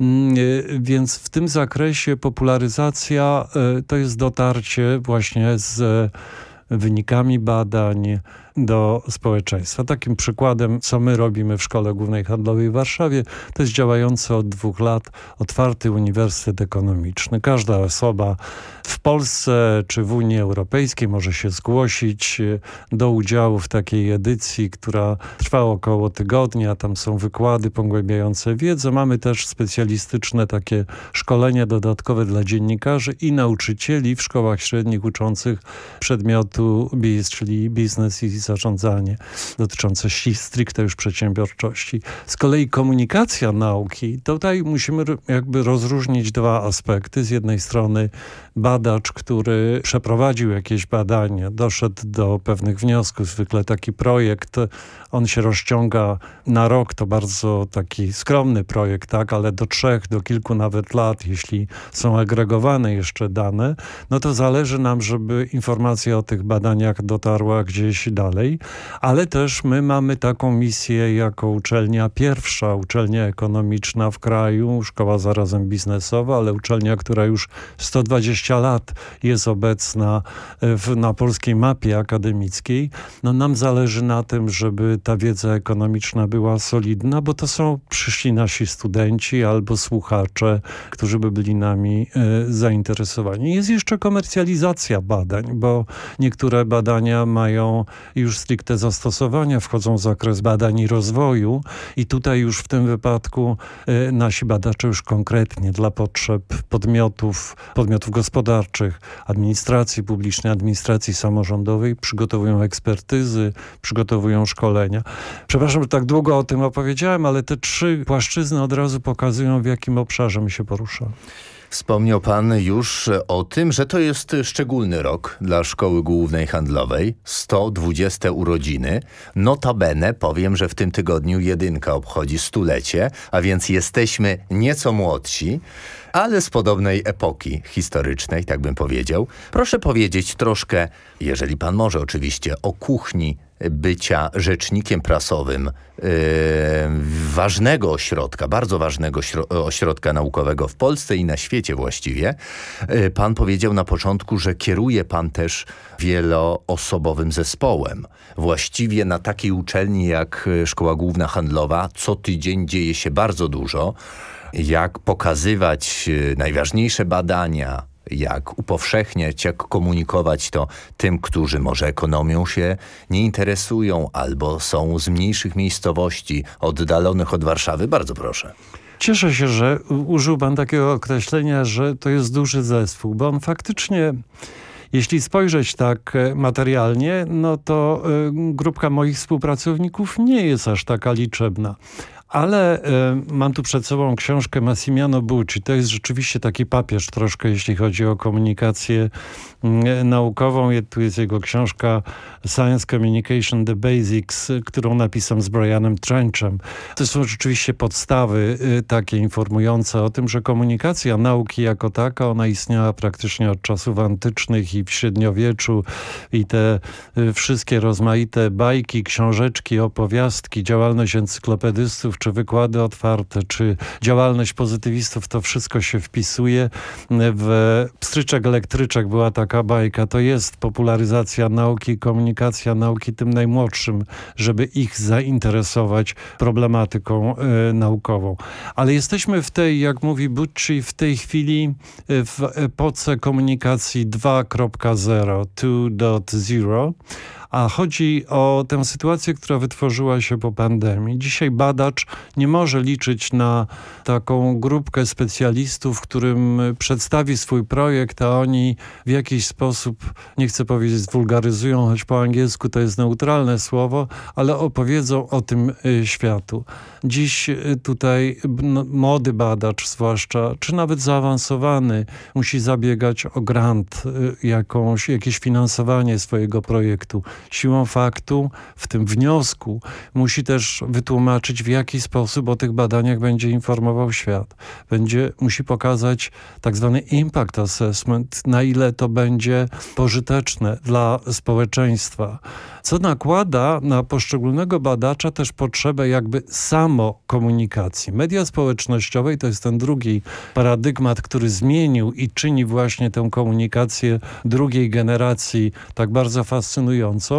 Mm, e, Więc w tym zakresie popularyzacja to jest dotarcie właśnie z wynikami badań do społeczeństwa. Takim przykładem, co my robimy w Szkole Głównej Handlowej w Warszawie, to jest działający od dwóch lat otwarty Uniwersytet Ekonomiczny. Każda osoba w Polsce czy w Unii Europejskiej może się zgłosić e, do udziału w takiej edycji, która trwa około tygodnia. Tam są wykłady pogłębiające wiedzę. Mamy też specjalistyczne takie szkolenia dodatkowe dla dziennikarzy i nauczycieli w szkołach średnich uczących przedmiotu BIS, czyli biznes i zarządzanie, dotyczące stricte już przedsiębiorczości. Z kolei komunikacja nauki, tutaj musimy jakby rozróżnić dwa aspekty. Z jednej strony badacz, który przeprowadził jakieś badanie, doszedł do pewnych wniosków, zwykle taki projekt, on się rozciąga na rok, to bardzo taki skromny projekt, tak, ale do trzech, do kilku nawet lat, jeśli są agregowane jeszcze dane, no to zależy nam, żeby informacja o tych badaniach dotarła gdzieś dalej, ale też my mamy taką misję jako uczelnia pierwsza, uczelnia ekonomiczna w kraju, szkoła zarazem biznesowa, ale uczelnia, która już 120 lat jest obecna e, w, na polskiej mapie akademickiej. No nam zależy na tym, żeby ta wiedza ekonomiczna była solidna, bo to są przyszli nasi studenci albo słuchacze, którzy by byli nami e, zainteresowani. Jest jeszcze komercjalizacja badań, bo niektóre badania mają już stricte zastosowania, wchodzą w zakres badań i rozwoju i tutaj już w tym wypadku e, nasi badacze już konkretnie dla potrzeb podmiotów, podmiotów gospodarczych, administracji publicznej, administracji samorządowej przygotowują ekspertyzy, przygotowują szkolenia. Przepraszam, że tak długo o tym opowiedziałem, ale te trzy płaszczyzny od razu pokazują, w jakim obszarze my się poruszamy. Wspomniał pan już o tym, że to jest szczególny rok dla Szkoły Głównej Handlowej. 120 urodziny. Notabene powiem, że w tym tygodniu jedynka obchodzi stulecie, a więc jesteśmy nieco młodsi, ale z podobnej epoki historycznej, tak bym powiedział. Proszę powiedzieć troszkę, jeżeli pan może oczywiście, o kuchni bycia rzecznikiem prasowym yy, ważnego ośrodka, bardzo ważnego śro- ośrodka naukowego w Polsce i na świecie właściwie. Yy, pan powiedział na początku, że kieruje pan też wieloosobowym zespołem. Właściwie na takiej uczelni jak y, Szkoła Główna Handlowa co tydzień dzieje się bardzo dużo. Jak pokazywać najważniejsze badania, jak upowszechniać, jak komunikować to tym, którzy może ekonomią się nie interesują albo są z mniejszych miejscowości, oddalonych od Warszawy. Bardzo proszę. Cieszę się, że użył pan takiego określenia, że to jest duży zespół, bo on faktycznie, jeśli spojrzeć tak e, materialnie, no to y, grupka moich współpracowników nie jest aż taka liczebna. Ale y, mam tu przed sobą książkę Massimiano Bucci. To jest rzeczywiście taki papież troszkę, jeśli chodzi o komunikację y, naukową. Je- Tu jest jego książka Science Communication The Basics, którą napisał z Brianem Trenchem. To są rzeczywiście podstawy y, takie informujące o tym, że komunikacja nauki jako taka, ona istniała praktycznie od czasów antycznych i w średniowieczu i te y, wszystkie rozmaite bajki, książeczki, opowiastki, działalność encyklopedystów czy wykłady otwarte, czy działalność pozytywistów, to wszystko się wpisuje. W Pstryczek Elektryczek była taka bajka, to jest popularyzacja nauki, komunikacja nauki tym najmłodszym, żeby ich zainteresować problematyką y, naukową. Ale jesteśmy w tej, jak mówi Bucci, w tej chwili w epoce komunikacji 2.0, 2.0, a chodzi o tę sytuację, która wytworzyła się po pandemii. Dzisiaj badacz nie może liczyć na taką grupkę specjalistów, którym przedstawi swój projekt, a oni w jakiś sposób, nie chcę powiedzieć zwulgaryzują, choć po angielsku to jest neutralne słowo, ale opowiedzą o tym y, światu. Dziś y, tutaj no, młody badacz zwłaszcza, czy nawet zaawansowany, musi zabiegać o grant, y, jakąś, jakieś finansowanie swojego projektu siłą faktu, w tym wniosku, musi też wytłumaczyć, w jaki sposób o tych badaniach będzie informował świat. Będzie, musi pokazać tak zwany impact assessment, na ile to będzie pożyteczne dla społeczeństwa co nakłada na poszczególnego badacza też potrzebę jakby samokomunikacji. Media społecznościowe, i to jest ten drugi paradygmat, który zmienił i czyni właśnie tę komunikację drugiej generacji tak bardzo fascynującą,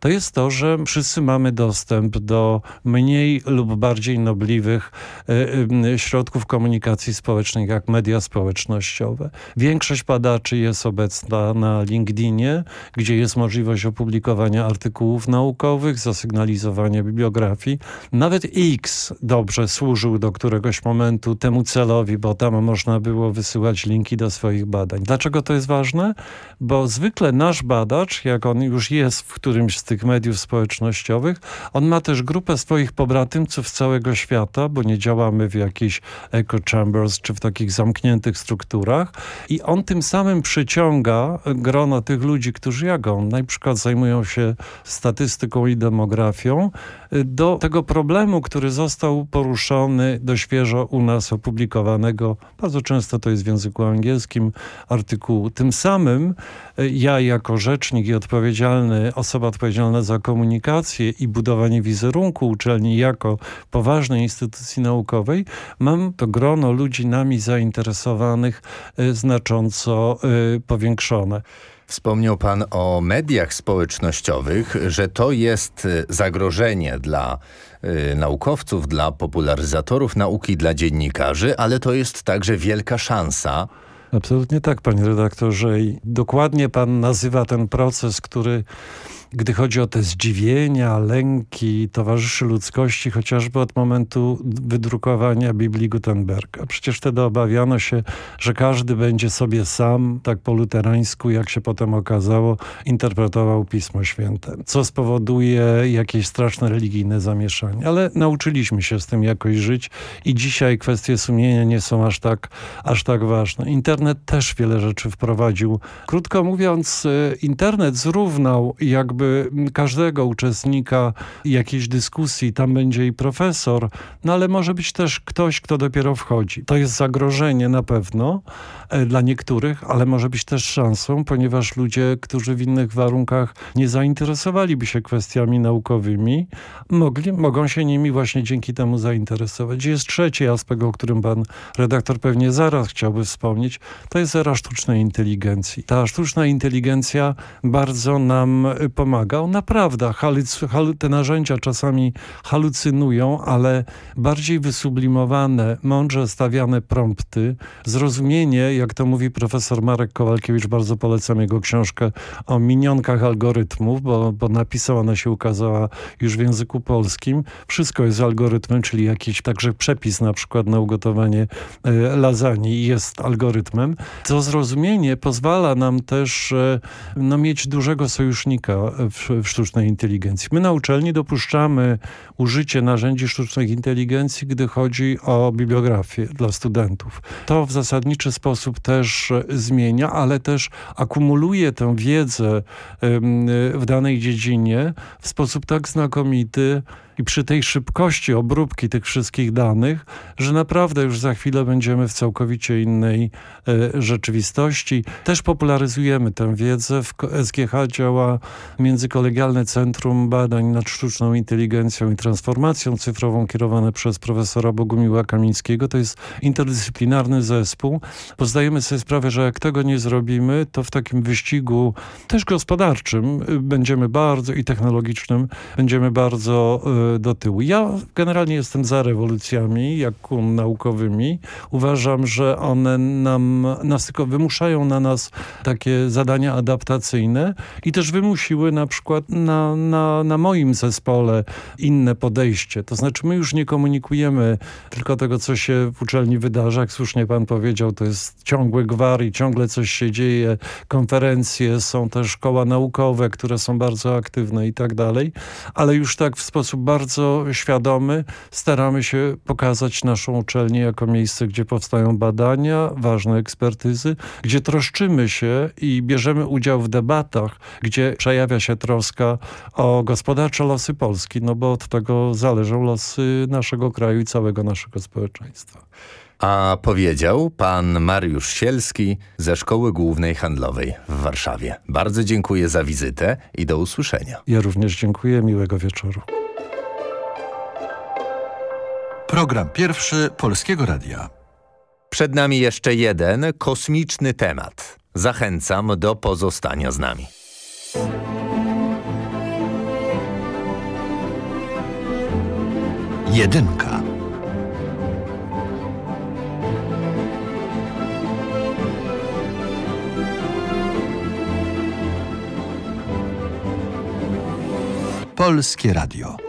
to jest to, że wszyscy mamy dostęp do mniej lub bardziej nobliwych y, y, środków komunikacji społecznej, jak media społecznościowe. Większość badaczy jest obecna na LinkedInie, gdzie jest możliwość opublikowania artykułów naukowych, zasygnalizowanie bibliografii. Nawet X dobrze służył do któregoś momentu temu celowi, bo tam można było wysyłać linki do swoich badań. Dlaczego to jest ważne? Bo zwykle nasz badacz, jak on już jest w którymś z tych mediów społecznościowych, on ma też grupę swoich pobratymców z całego świata, bo nie działamy w jakichś echo chambers czy w takich zamkniętych strukturach i on tym samym przyciąga grono tych ludzi, którzy jak on na przykład zajmują się statystyką i demografią, do tego problemu, który został poruszony do świeżo u nas opublikowanego, bardzo często to jest w języku angielskim, artykułu. Tym samym y, ja jako rzecznik i odpowiedzialny, osoba odpowiedzialna za komunikację i budowanie wizerunku uczelni jako poważnej instytucji naukowej, mam to grono ludzi nami zainteresowanych y, znacząco powiększone. Wspomniał pan o mediach społecznościowych, że to jest y, zagrożenie dla y, naukowców, dla popularyzatorów nauki, dla dziennikarzy, ale to jest także wielka szansa. Absolutnie tak, panie redaktorze. I dokładnie pan nazywa ten proces, który gdy chodzi o te zdziwienia, lęki towarzyszy ludzkości, chociażby od momentu wydrukowania Biblii Gutenberga. Przecież wtedy obawiano się, że każdy będzie sobie sam, tak po luterańsku, jak się potem okazało, interpretował Pismo Święte, co spowoduje jakieś straszne religijne zamieszanie. Ale nauczyliśmy się z tym jakoś żyć i dzisiaj kwestie sumienia nie są aż tak, aż tak ważne. Internet też wiele rzeczy wprowadził. Krótko mówiąc, y, internet zrównał jakby jakby każdego uczestnika jakiejś dyskusji, tam będzie i profesor, no ale może być też ktoś, kto dopiero wchodzi. To jest zagrożenie na pewno e, dla niektórych, ale może być też szansą, ponieważ ludzie, którzy w innych warunkach nie zainteresowaliby się kwestiami naukowymi, mogli, mogą się nimi właśnie dzięki temu zainteresować. Jest trzeci aspekt, o którym pan redaktor pewnie zaraz chciałby wspomnieć, to jest era sztucznej inteligencji. Ta sztuczna inteligencja bardzo nam pomaga pomaga. Te narzędzia czasami halucynują, ale bardziej wysublimowane, mądrze stawiane prompty, zrozumienie, jak to mówi profesor Marek Kowalkiewicz, bardzo polecam jego książkę o minionkach algorytmów, bo, bo napisał, ona się ukazała już w języku polskim. Wszystko jest algorytmem, czyli jakiś także przepis na przykład na ugotowanie e, lasagne jest algorytmem. To zrozumienie pozwala nam też e, no, mieć dużego sojusznika w, w sztucznej inteligencji. My na uczelni dopuszczamy użycie narzędzi sztucznej inteligencji, gdy chodzi o bibliografię dla studentów. To w zasadniczy sposób też zmienia, ale też akumuluje tę wiedzę w danej dziedzinie w sposób tak znakomity, i przy tej szybkości obróbki tych wszystkich danych, że naprawdę już za chwilę będziemy w całkowicie innej e, rzeczywistości. Też popularyzujemy tę wiedzę. W SGH działa Międzykolegialne Centrum Badań nad Sztuczną Inteligencją i Transformacją Cyfrową kierowane przez profesora Bogumiła Kamińskiego. To jest interdyscyplinarny zespół. Pozdajemy sobie sprawę, że jak tego nie zrobimy, to w takim wyścigu też gospodarczym y, będziemy bardzo i technologicznym będziemy bardzo y, do tyłu. Ja generalnie jestem za rewolucjami, jak naukowymi. Uważam, że one nam, nas tylko wymuszają na nas takie zadania adaptacyjne i też wymusiły na przykład na, na, na moim zespole inne podejście. To znaczy my już nie komunikujemy tylko tego, co się w uczelni wydarza. Jak słusznie pan powiedział, to jest ciągły gwar i ciągle coś się dzieje. Konferencje, są też szkoła naukowe, które są bardzo aktywne i tak dalej. Ale już tak w sposób bardzo świadomy staramy się pokazać naszą uczelnię jako miejsce, gdzie powstają badania, ważne ekspertyzy, gdzie troszczymy się i bierzemy udział w debatach, gdzie przejawia się troska o gospodarcze losy Polski, no bo od tego zależą losy naszego kraju i całego naszego społeczeństwa. A powiedział pan Mariusz Sielski ze Szkoły Głównej Handlowej w Warszawie. Bardzo dziękuję za wizytę i do usłyszenia. Ja również dziękuję. Miłego wieczoru. Program pierwszy Polskiego Radia. Przed nami jeszcze jeden kosmiczny temat. Zachęcam do pozostania z nami. Jedynka. Polskie Radio.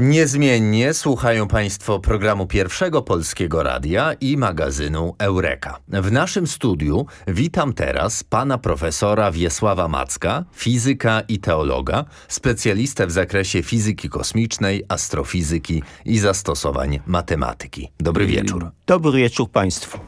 Niezmiennie słuchają Państwo programu Pierwszego Polskiego Radia i magazynu Eureka. W naszym studiu witam teraz pana profesora Wiesława Macka, fizyka i teologa, specjalistę w zakresie fizyki kosmicznej, astrofizyki i zastosowań matematyki. Dobry wieczór. Dobry wieczór Państwu.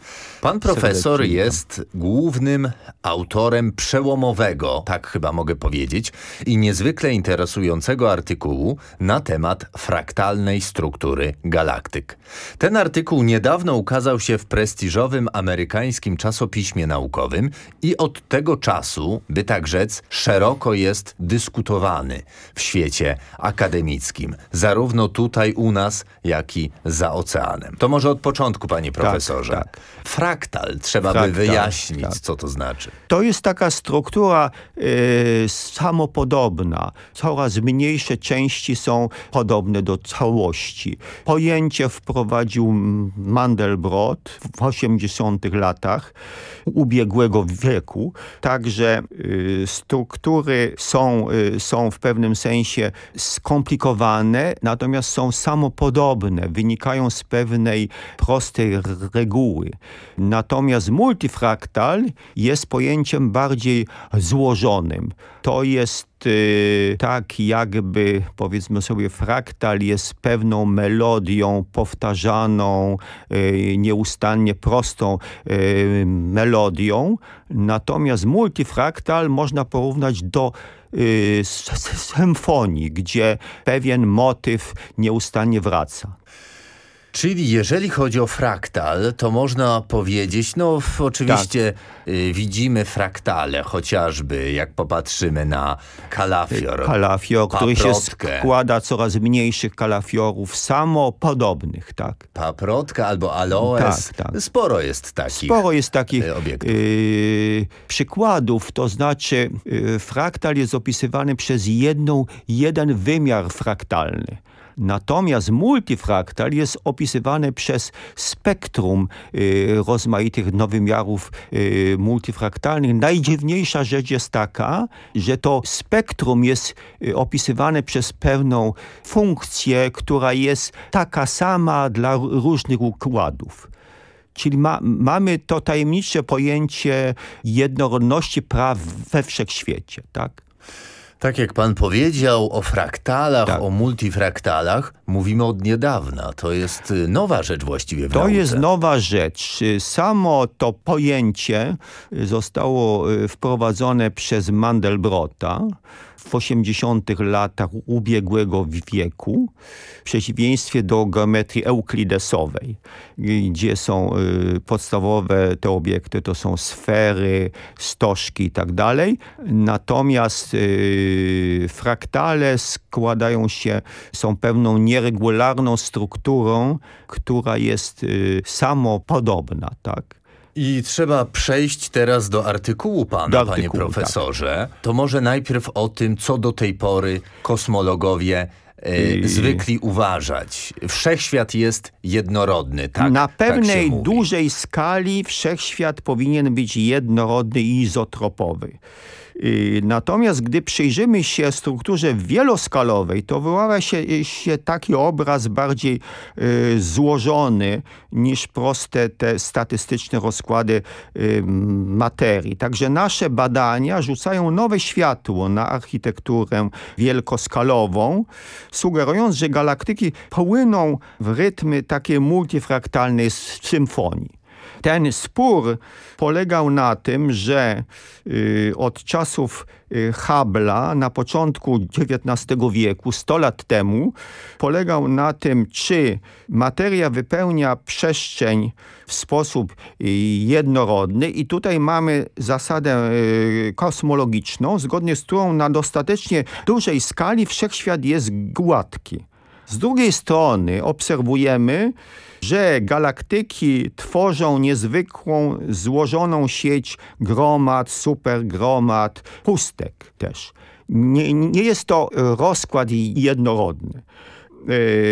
Pan profesor jest głównym autorem przełomowego, tak chyba mogę powiedzieć, i niezwykle interesującego artykułu na temat fraktalnej struktury galaktyk. Ten artykuł niedawno ukazał się w prestiżowym amerykańskim czasopiśmie naukowym i od tego czasu, by tak rzec, szeroko jest dyskutowany w świecie akademickim, zarówno tutaj u nas, jak i za oceanem. To może od początku, panie profesorze. tak. Fraktal, trzeba by Fraktal, wyjaśnić, tak. co to znaczy. To jest taka struktura e, samopodobna. Coraz mniejsze części są podobne do całości. Pojęcie wprowadził Mandelbrot w 80 latach ubiegłego wieku. Także y, struktury są, y, są w pewnym sensie skomplikowane, natomiast są samopodobne, wynikają z pewnej prostej reguły. Natomiast multifraktal jest pojęciem bardziej złożonym. To jest tak jakby powiedzmy sobie fraktal jest pewną melodią powtarzaną y, nieustannie prostą y, melodią. Natomiast multifraktal można porównać do y, symfonii, gdzie pewien motyw nieustannie wraca. Czyli jeżeli chodzi o fraktal, to można powiedzieć, no oczywiście Tak. y, widzimy fraktale, chociażby jak popatrzymy na kalafior, Kalafior, który się paprotkę, składa coraz mniejszych kalafiorów samopodobnych, tak. paprotka albo aloes. Tak, tak. Sporo jest takich Sporo jest takich y, y, przykładów, to znaczy y, fraktal jest opisywany przez jedną, jeden wymiar fraktalny. Natomiast multifraktal jest opisywany przez spektrum y, rozmaitych nowymiarów y, multifraktalnych. Najdziwniejsza rzecz jest taka, że to spektrum jest y, opisywane przez pewną funkcję, która jest taka sama dla różnych układów. Czyli ma, mamy to tajemnicze pojęcie jednorodności praw we wszechświecie, tak? Tak jak pan powiedział o fraktalach, Tak. o multifraktalach, mówimy od niedawna. To jest y, nowa rzecz właściwie w To nauce. jest nowa rzecz. Y, Samo to pojęcie y, zostało wprowadzone przez Mandelbrota w 80 latach ubiegłego wieku, w przeciwieństwie do geometrii euklidesowej, gdzie są y, podstawowe te obiekty, to są sfery, stożki i tak. Natomiast y, fraktale składają się, są pewną nieregularną strukturą, która jest y, samopodobna, tak? I trzeba przejść teraz do artykułu pana, Do panie artykułu, profesorze. To może najpierw o tym, co do tej pory kosmologowie e, I- zwykli uważać. Wszechświat jest jednorodny, tak? Na tak pewnej mówi. dużej skali wszechświat powinien być jednorodny i izotropowy. Yy, Natomiast gdy przyjrzymy się strukturze wieloskalowej, to wyławia się, się taki obraz bardziej yy, złożony niż proste te statystyczne rozkłady materii. Także nasze badania rzucają nowe światło na architekturę wielkoskalową, sugerując, że galaktyki płyną w rytmy takiej multifraktalnej symfonii. Ten spór polegał na tym, że y, od czasów y, Hubble'a na początku XIX wieku, 100 lat temu, polegał na tym, czy materia wypełnia przestrzeń w sposób y, jednorodny i tutaj mamy zasadę y, kosmologiczną, zgodnie z którą na dostatecznie dużej skali wszechświat jest gładki. Z drugiej strony obserwujemy, że galaktyki tworzą niezwykłą, złożoną sieć gromad, supergromad, pustek też. Nie, nie jest to rozkład jednorodny.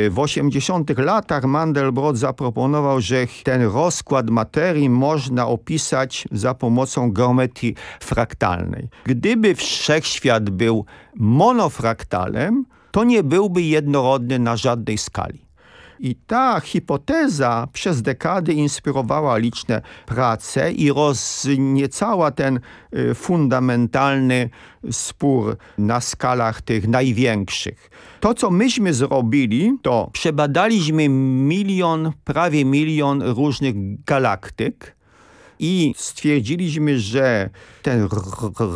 E, W 80 latach Mandelbrot zaproponował, że ten rozkład materii można opisać za pomocą geometrii fraktalnej. Gdyby wszechświat był monofraktalem, to nie byłby jednorodny na żadnej skali. I ta hipoteza przez dekady inspirowała liczne prace i rozniecała ten y, fundamentalny spór na skalach tych największych. To, co myśmy zrobili, to przebadaliśmy milion, prawie milion różnych galaktyk, i stwierdziliśmy, że ten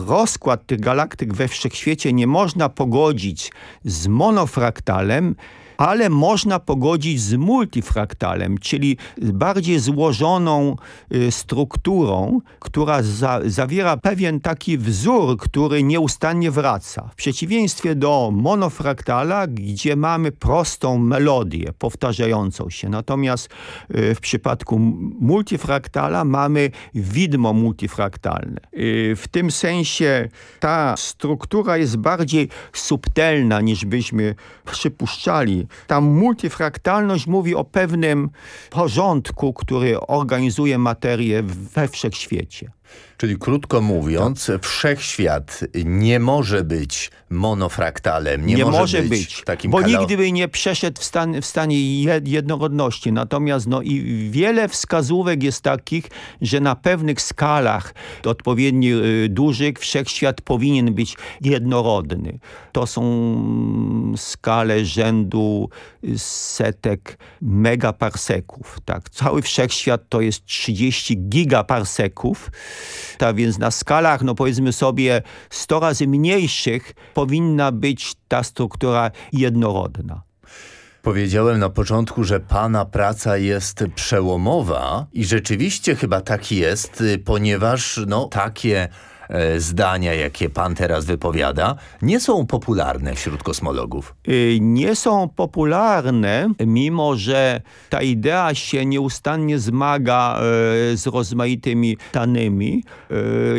rozkład tych galaktyk we wszechświecie nie można pogodzić z monofraktalem, ale można pogodzić z multifraktalem, czyli bardziej złożoną y, strukturą, która za, zawiera pewien taki wzór, który nieustannie wraca. W przeciwieństwie do monofraktala, gdzie mamy prostą melodię powtarzającą się. Natomiast y, w przypadku multifraktala mamy widmo multifraktalne. Y, W tym sensie ta struktura jest bardziej subtelna niż byśmy przypuszczali. Ta multifraktalność mówi o pewnym porządku, który organizuje materię we wszechświecie. Czyli krótko mówiąc, wszechświat nie może być monofraktalem, nie, Nie, może, może być, być, takim bo nigdy by nie przeszedł w, stan, w stanie jed- jednorodności. Natomiast no, i wiele wskazówek jest takich, że na pewnych skalach odpowiednio y, dużych wszechświat powinien być jednorodny. To są skale rzędu setek megaparseków. Tak? Cały wszechświat to jest 30 gigaparseków. Tak więc na skalach, no powiedzmy sobie 100 razy mniejszych powinna być ta struktura jednorodna. Powiedziałem na początku, że pana praca jest przełomowa i rzeczywiście chyba tak jest, ponieważ no, takie zdania, jakie pan teraz wypowiada, nie są popularne wśród kosmologów. Y, nie są popularne, mimo że ta idea się nieustannie zmaga e, z rozmaitymi danymi. E,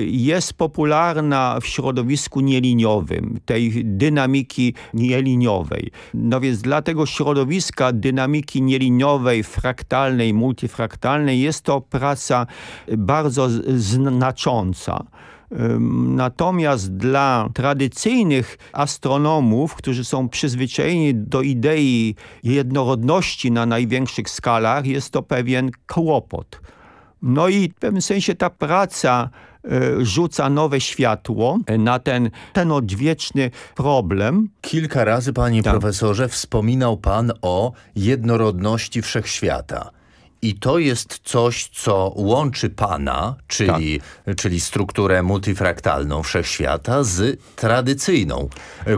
Jest popularna w środowisku nieliniowym, tej dynamiki nieliniowej. No więc dla tego środowiska dynamiki nieliniowej, fraktalnej, multifraktalnej jest to praca bardzo znacząca. Natomiast dla tradycyjnych astronomów, którzy są przyzwyczajeni do idei jednorodności na największych skalach, jest to pewien kłopot. No i w pewnym sensie ta praca e, rzuca nowe światło na ten, ten odwieczny problem. Kilka razy, panie Tak. profesorze, wspominał pan o jednorodności wszechświata. I to jest coś, co łączy Pana, czyli, Tak. czyli strukturę multifraktalną wszechświata z tradycyjną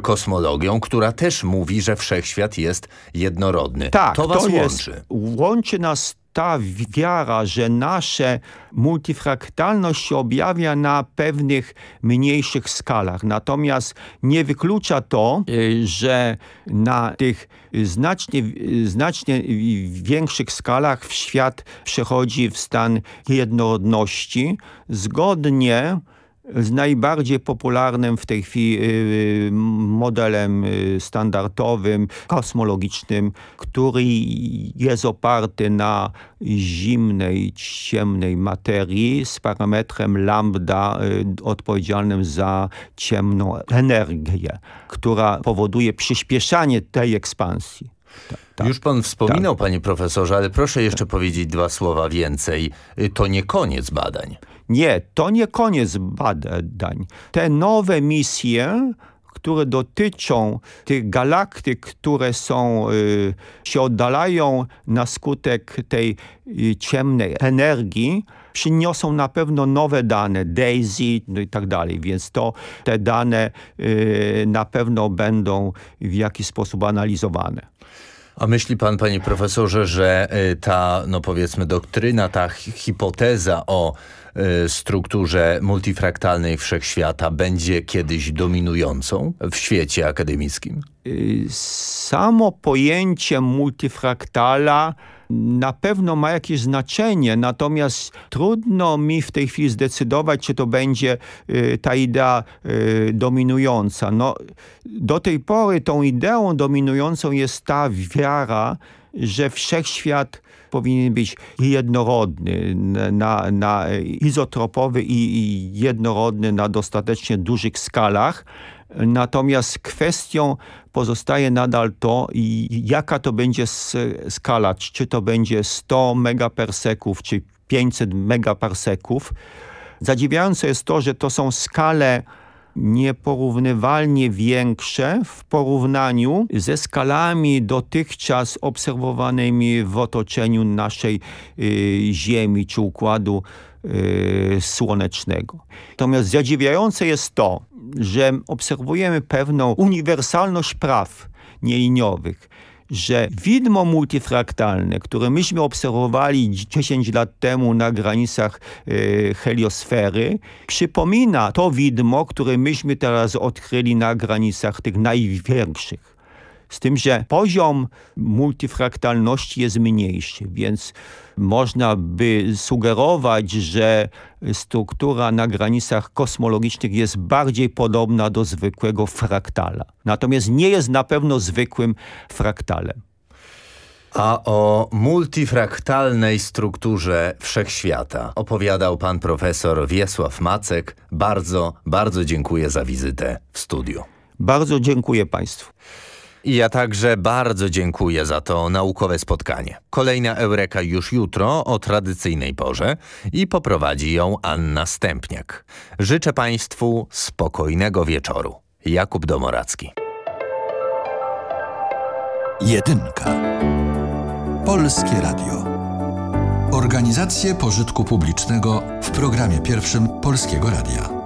kosmologią, która też mówi, że wszechświat jest jednorodny. Tak, to was jest, łączy. łączy nas ta wiara, że nasza multifraktalność się objawia na pewnych mniejszych skalach. Natomiast nie wyklucza to, że na tych znacznie, znacznie większych skalach świat przechodzi w stan jednorodności zgodnie z najbardziej popularnym w tej chwili y, modelem y, standardowym, kosmologicznym, który jest oparty na zimnej, ciemnej materii z parametrem lambda y, odpowiedzialnym za ciemną energię, która powoduje przyspieszanie tej ekspansji. Już pan wspominał, Tak. panie profesorze, ale proszę jeszcze powiedzieć dwa słowa więcej. Y, To nie koniec badań. Nie, to nie koniec badań. Te nowe misje, które dotyczą tych galaktyk, które są, y, się oddalają na skutek tej y, ciemnej energii, przyniosą na pewno nowe dane, DAISY no i tak dalej, więc to te dane y, na pewno będą w jakiś sposób analizowane. A myśli pan, panie profesorze, że ta, no powiedzmy, doktryna, ta hi- hipoteza o strukturze multifraktalnej wszechświata będzie kiedyś dominującą w świecie akademickim? Y, Samo pojęcie multifraktala na pewno ma jakieś znaczenie, natomiast trudno mi w tej chwili zdecydować, czy to będzie y, ta idea y, dominująca. No, do tej pory tą ideą dominującą jest ta wiara, że wszechświat powinien być jednorodny, na, na izotropowy i, i jednorodny na dostatecznie dużych skalach. Natomiast kwestią pozostaje nadal to, jaka to będzie skala, czy to będzie 100 megaperseków, czy 500 megaparseków. Zadziwiające jest to, że to są skale nieporównywalnie większe w porównaniu ze skalami dotychczas obserwowanymi w otoczeniu naszej y, Ziemi czy Układu y, Słonecznego. Natomiast zadziwiające jest to, że obserwujemy pewną uniwersalność praw nieliniowych, że widmo multifraktalne, które myśmy obserwowali 10 lat temu na granicach e, heliosfery, przypomina to widmo, które myśmy teraz odkryli na granicach tych największych. Z tym, że poziom multifraktalności jest mniejszy, więc można by sugerować, że struktura na granicach kosmologicznych jest bardziej podobna do zwykłego fraktala. Natomiast nie jest na pewno zwykłym fraktalem. A o multifraktalnej strukturze wszechświata opowiadał pan profesor Wiesław Macek. Bardzo, bardzo dziękuję za wizytę w studiu. Bardzo dziękuję Państwu. Ja także bardzo dziękuję za to naukowe spotkanie. Kolejna Eureka już jutro o tradycyjnej porze i poprowadzi ją Anna Stępniak. Życzę Państwu spokojnego wieczoru. Jakub Domoracki. Jedynka. Polskie Radio. Organizacje pożytku publicznego w programie pierwszym Polskiego Radia.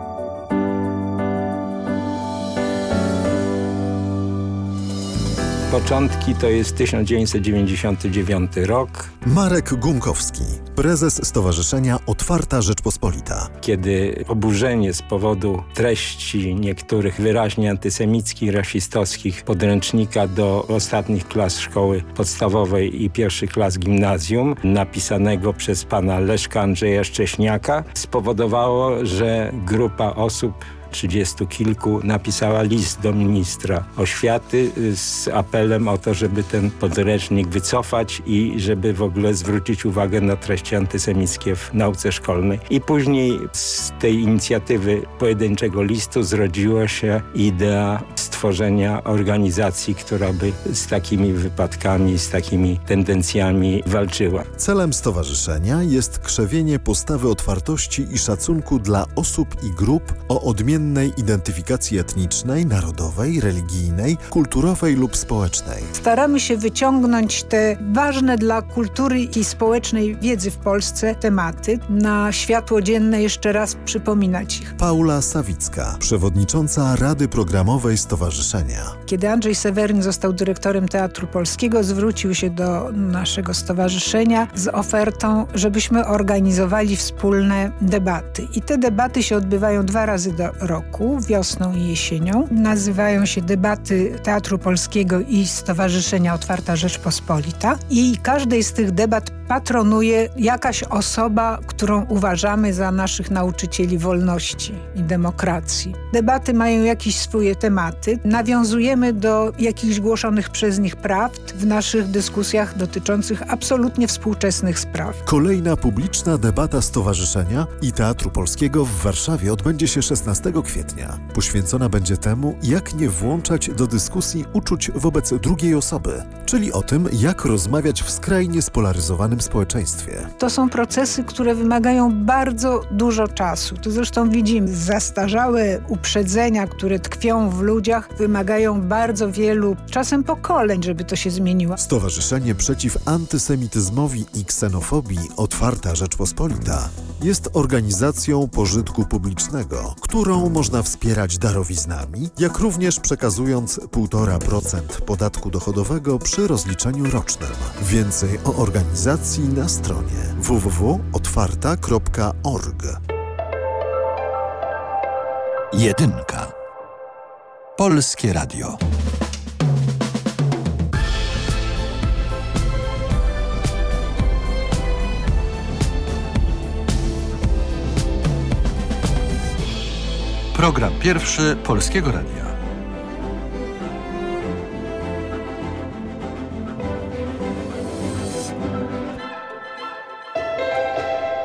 Początki to jest 1999 rok, Marek Gumkowski, prezes Stowarzyszenia Otwarta Rzeczpospolita. kiedy oburzenie z powodu treści niektórych wyraźnie antysemickich, rasistowskich podręcznika do ostatnich klas szkoły podstawowej i pierwszych klas gimnazjum, napisanego przez pana Leszka Andrzeja Szcześniaka, spowodowało, że grupa osób trzydziestu kilku napisała list do ministra oświaty y, z apelem o to, żeby ten podręcznik wycofać i żeby w ogóle zwrócić uwagę na treści antysemickie w nauce szkolnej. I później z tej inicjatywy pojedynczego listu zrodziła się idea utworzenia organizacji, która by z takimi wypadkami, z takimi tendencjami walczyła. Celem stowarzyszenia jest krzewienie postawy otwartości i szacunku dla osób i grup o odmiennej identyfikacji etnicznej, narodowej, religijnej, kulturowej lub społecznej. Staramy się wyciągnąć te ważne dla kultury i społecznej wiedzy w Polsce tematy, na światło dzienne jeszcze raz przypominać ich. Paula Sawicka, przewodnicząca Rady Programowej Stowarzyszenia. Kiedy Andrzej Seweryn został dyrektorem Teatru Polskiego, zwrócił się do naszego stowarzyszenia z ofertą, żebyśmy organizowali wspólne debaty. I te debaty się odbywają dwa razy do roku, wiosną i jesienią. Nazywają się debaty Teatru Polskiego i Stowarzyszenia Otwarta Rzeczpospolita. I każdej z tych debat patronuje jakaś osoba, którą uważamy za naszych nauczycieli wolności i demokracji. Debaty mają jakieś swoje tematy. Nawiązujemy do jakichś głoszonych przez nich prawd w naszych dyskusjach dotyczących absolutnie współczesnych spraw. Kolejna publiczna debata Stowarzyszenia i Teatru Polskiego w Warszawie odbędzie się 16 kwietnia. Poświęcona będzie temu, jak nie włączać do dyskusji uczuć wobec drugiej osoby, czyli o tym, jak rozmawiać w skrajnie spolaryzowanym społeczeństwie. To są procesy, które wymagają bardzo dużo czasu. To zresztą widzimy, zastarzałe uprzedzenia, które tkwią w ludziach, wymagają bardzo wielu, czasem pokoleń, żeby to się zmieniło. Stowarzyszenie przeciw antysemityzmowi i ksenofobii Otwarta Rzeczpospolita jest organizacją pożytku publicznego, którą można wspierać darowiznami, jak również przekazując 1,5% podatku dochodowego przy rozliczeniu rocznym. Więcej o organizacji na stronie www.otwarta.org. Jedynka. Polskie Radio. Program pierwszy Polskiego Radia.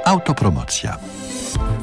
Autopromocja.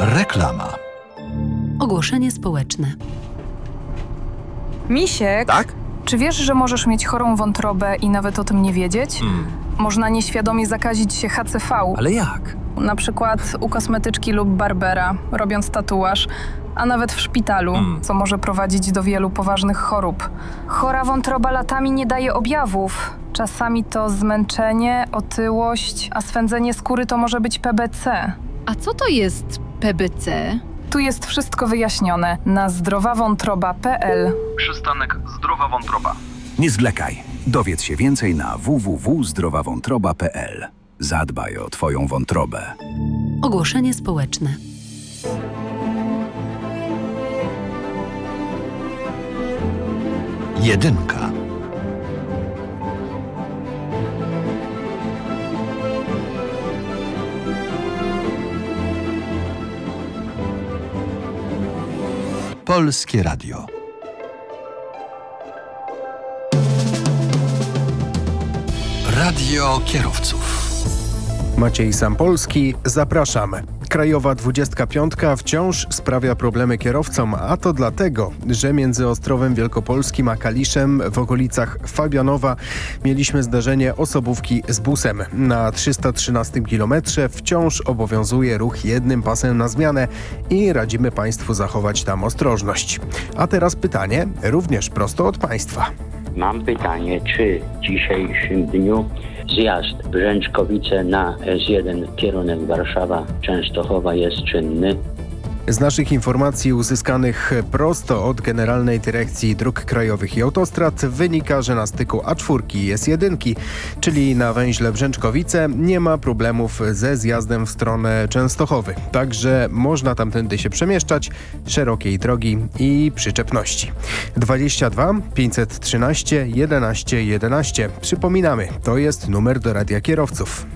Reklama. Ogłoszenie społeczne. Misiek? Tak? Czy wiesz, że możesz mieć chorą wątrobę i nawet o tym nie wiedzieć? Hmm. Można nieświadomie zakazić się HCV. Ale jak? Na przykład u kosmetyczki lub barbera, robiąc tatuaż, a nawet w szpitalu, Hmm. co może prowadzić do wielu poważnych chorób. Chora wątroba latami nie daje objawów. Czasami to zmęczenie, otyłość, a swędzenie skóry to może być PBC. A co to jest PBC? Tu jest wszystko wyjaśnione na zdrowawątroba.pl. Przystanek Zdrowa Wątroba. Nie zwlekaj. Dowiedz się więcej na www.zdrowawątroba.pl. Zadbaj o Twoją wątrobę. Ogłoszenie społeczne. Jedynka. Polskie Radio. Radio kierowców. Maciej Sampolski, zapraszam. Krajowa 25 wciąż sprawia problemy kierowcom, a to dlatego, że między Ostrowem Wielkopolskim a Kaliszem w okolicach Fabianowa mieliśmy zdarzenie osobówki z busem. Na 313 km wciąż obowiązuje ruch jednym pasem na zmianę i radzimy Państwu zachować tam ostrożność. A teraz pytanie, również prosto od Państwa. Mam pytanie, czy w dzisiejszym dniu zjazd Brzęczkowice na S1 kierunek Warszawa-Częstochowa jest czynny? Z naszych informacji uzyskanych prosto od Generalnej Dyrekcji Dróg Krajowych i Autostrad wynika, że na styku A4 jest jedynki, czyli na węźle Brzęczkowice nie ma problemów ze zjazdem w stronę Częstochowy. Także można tamtędy się przemieszczać, szerokiej drogi i przyczepności. 22 513 11 11. Przypominamy, to jest numer do radia kierowców.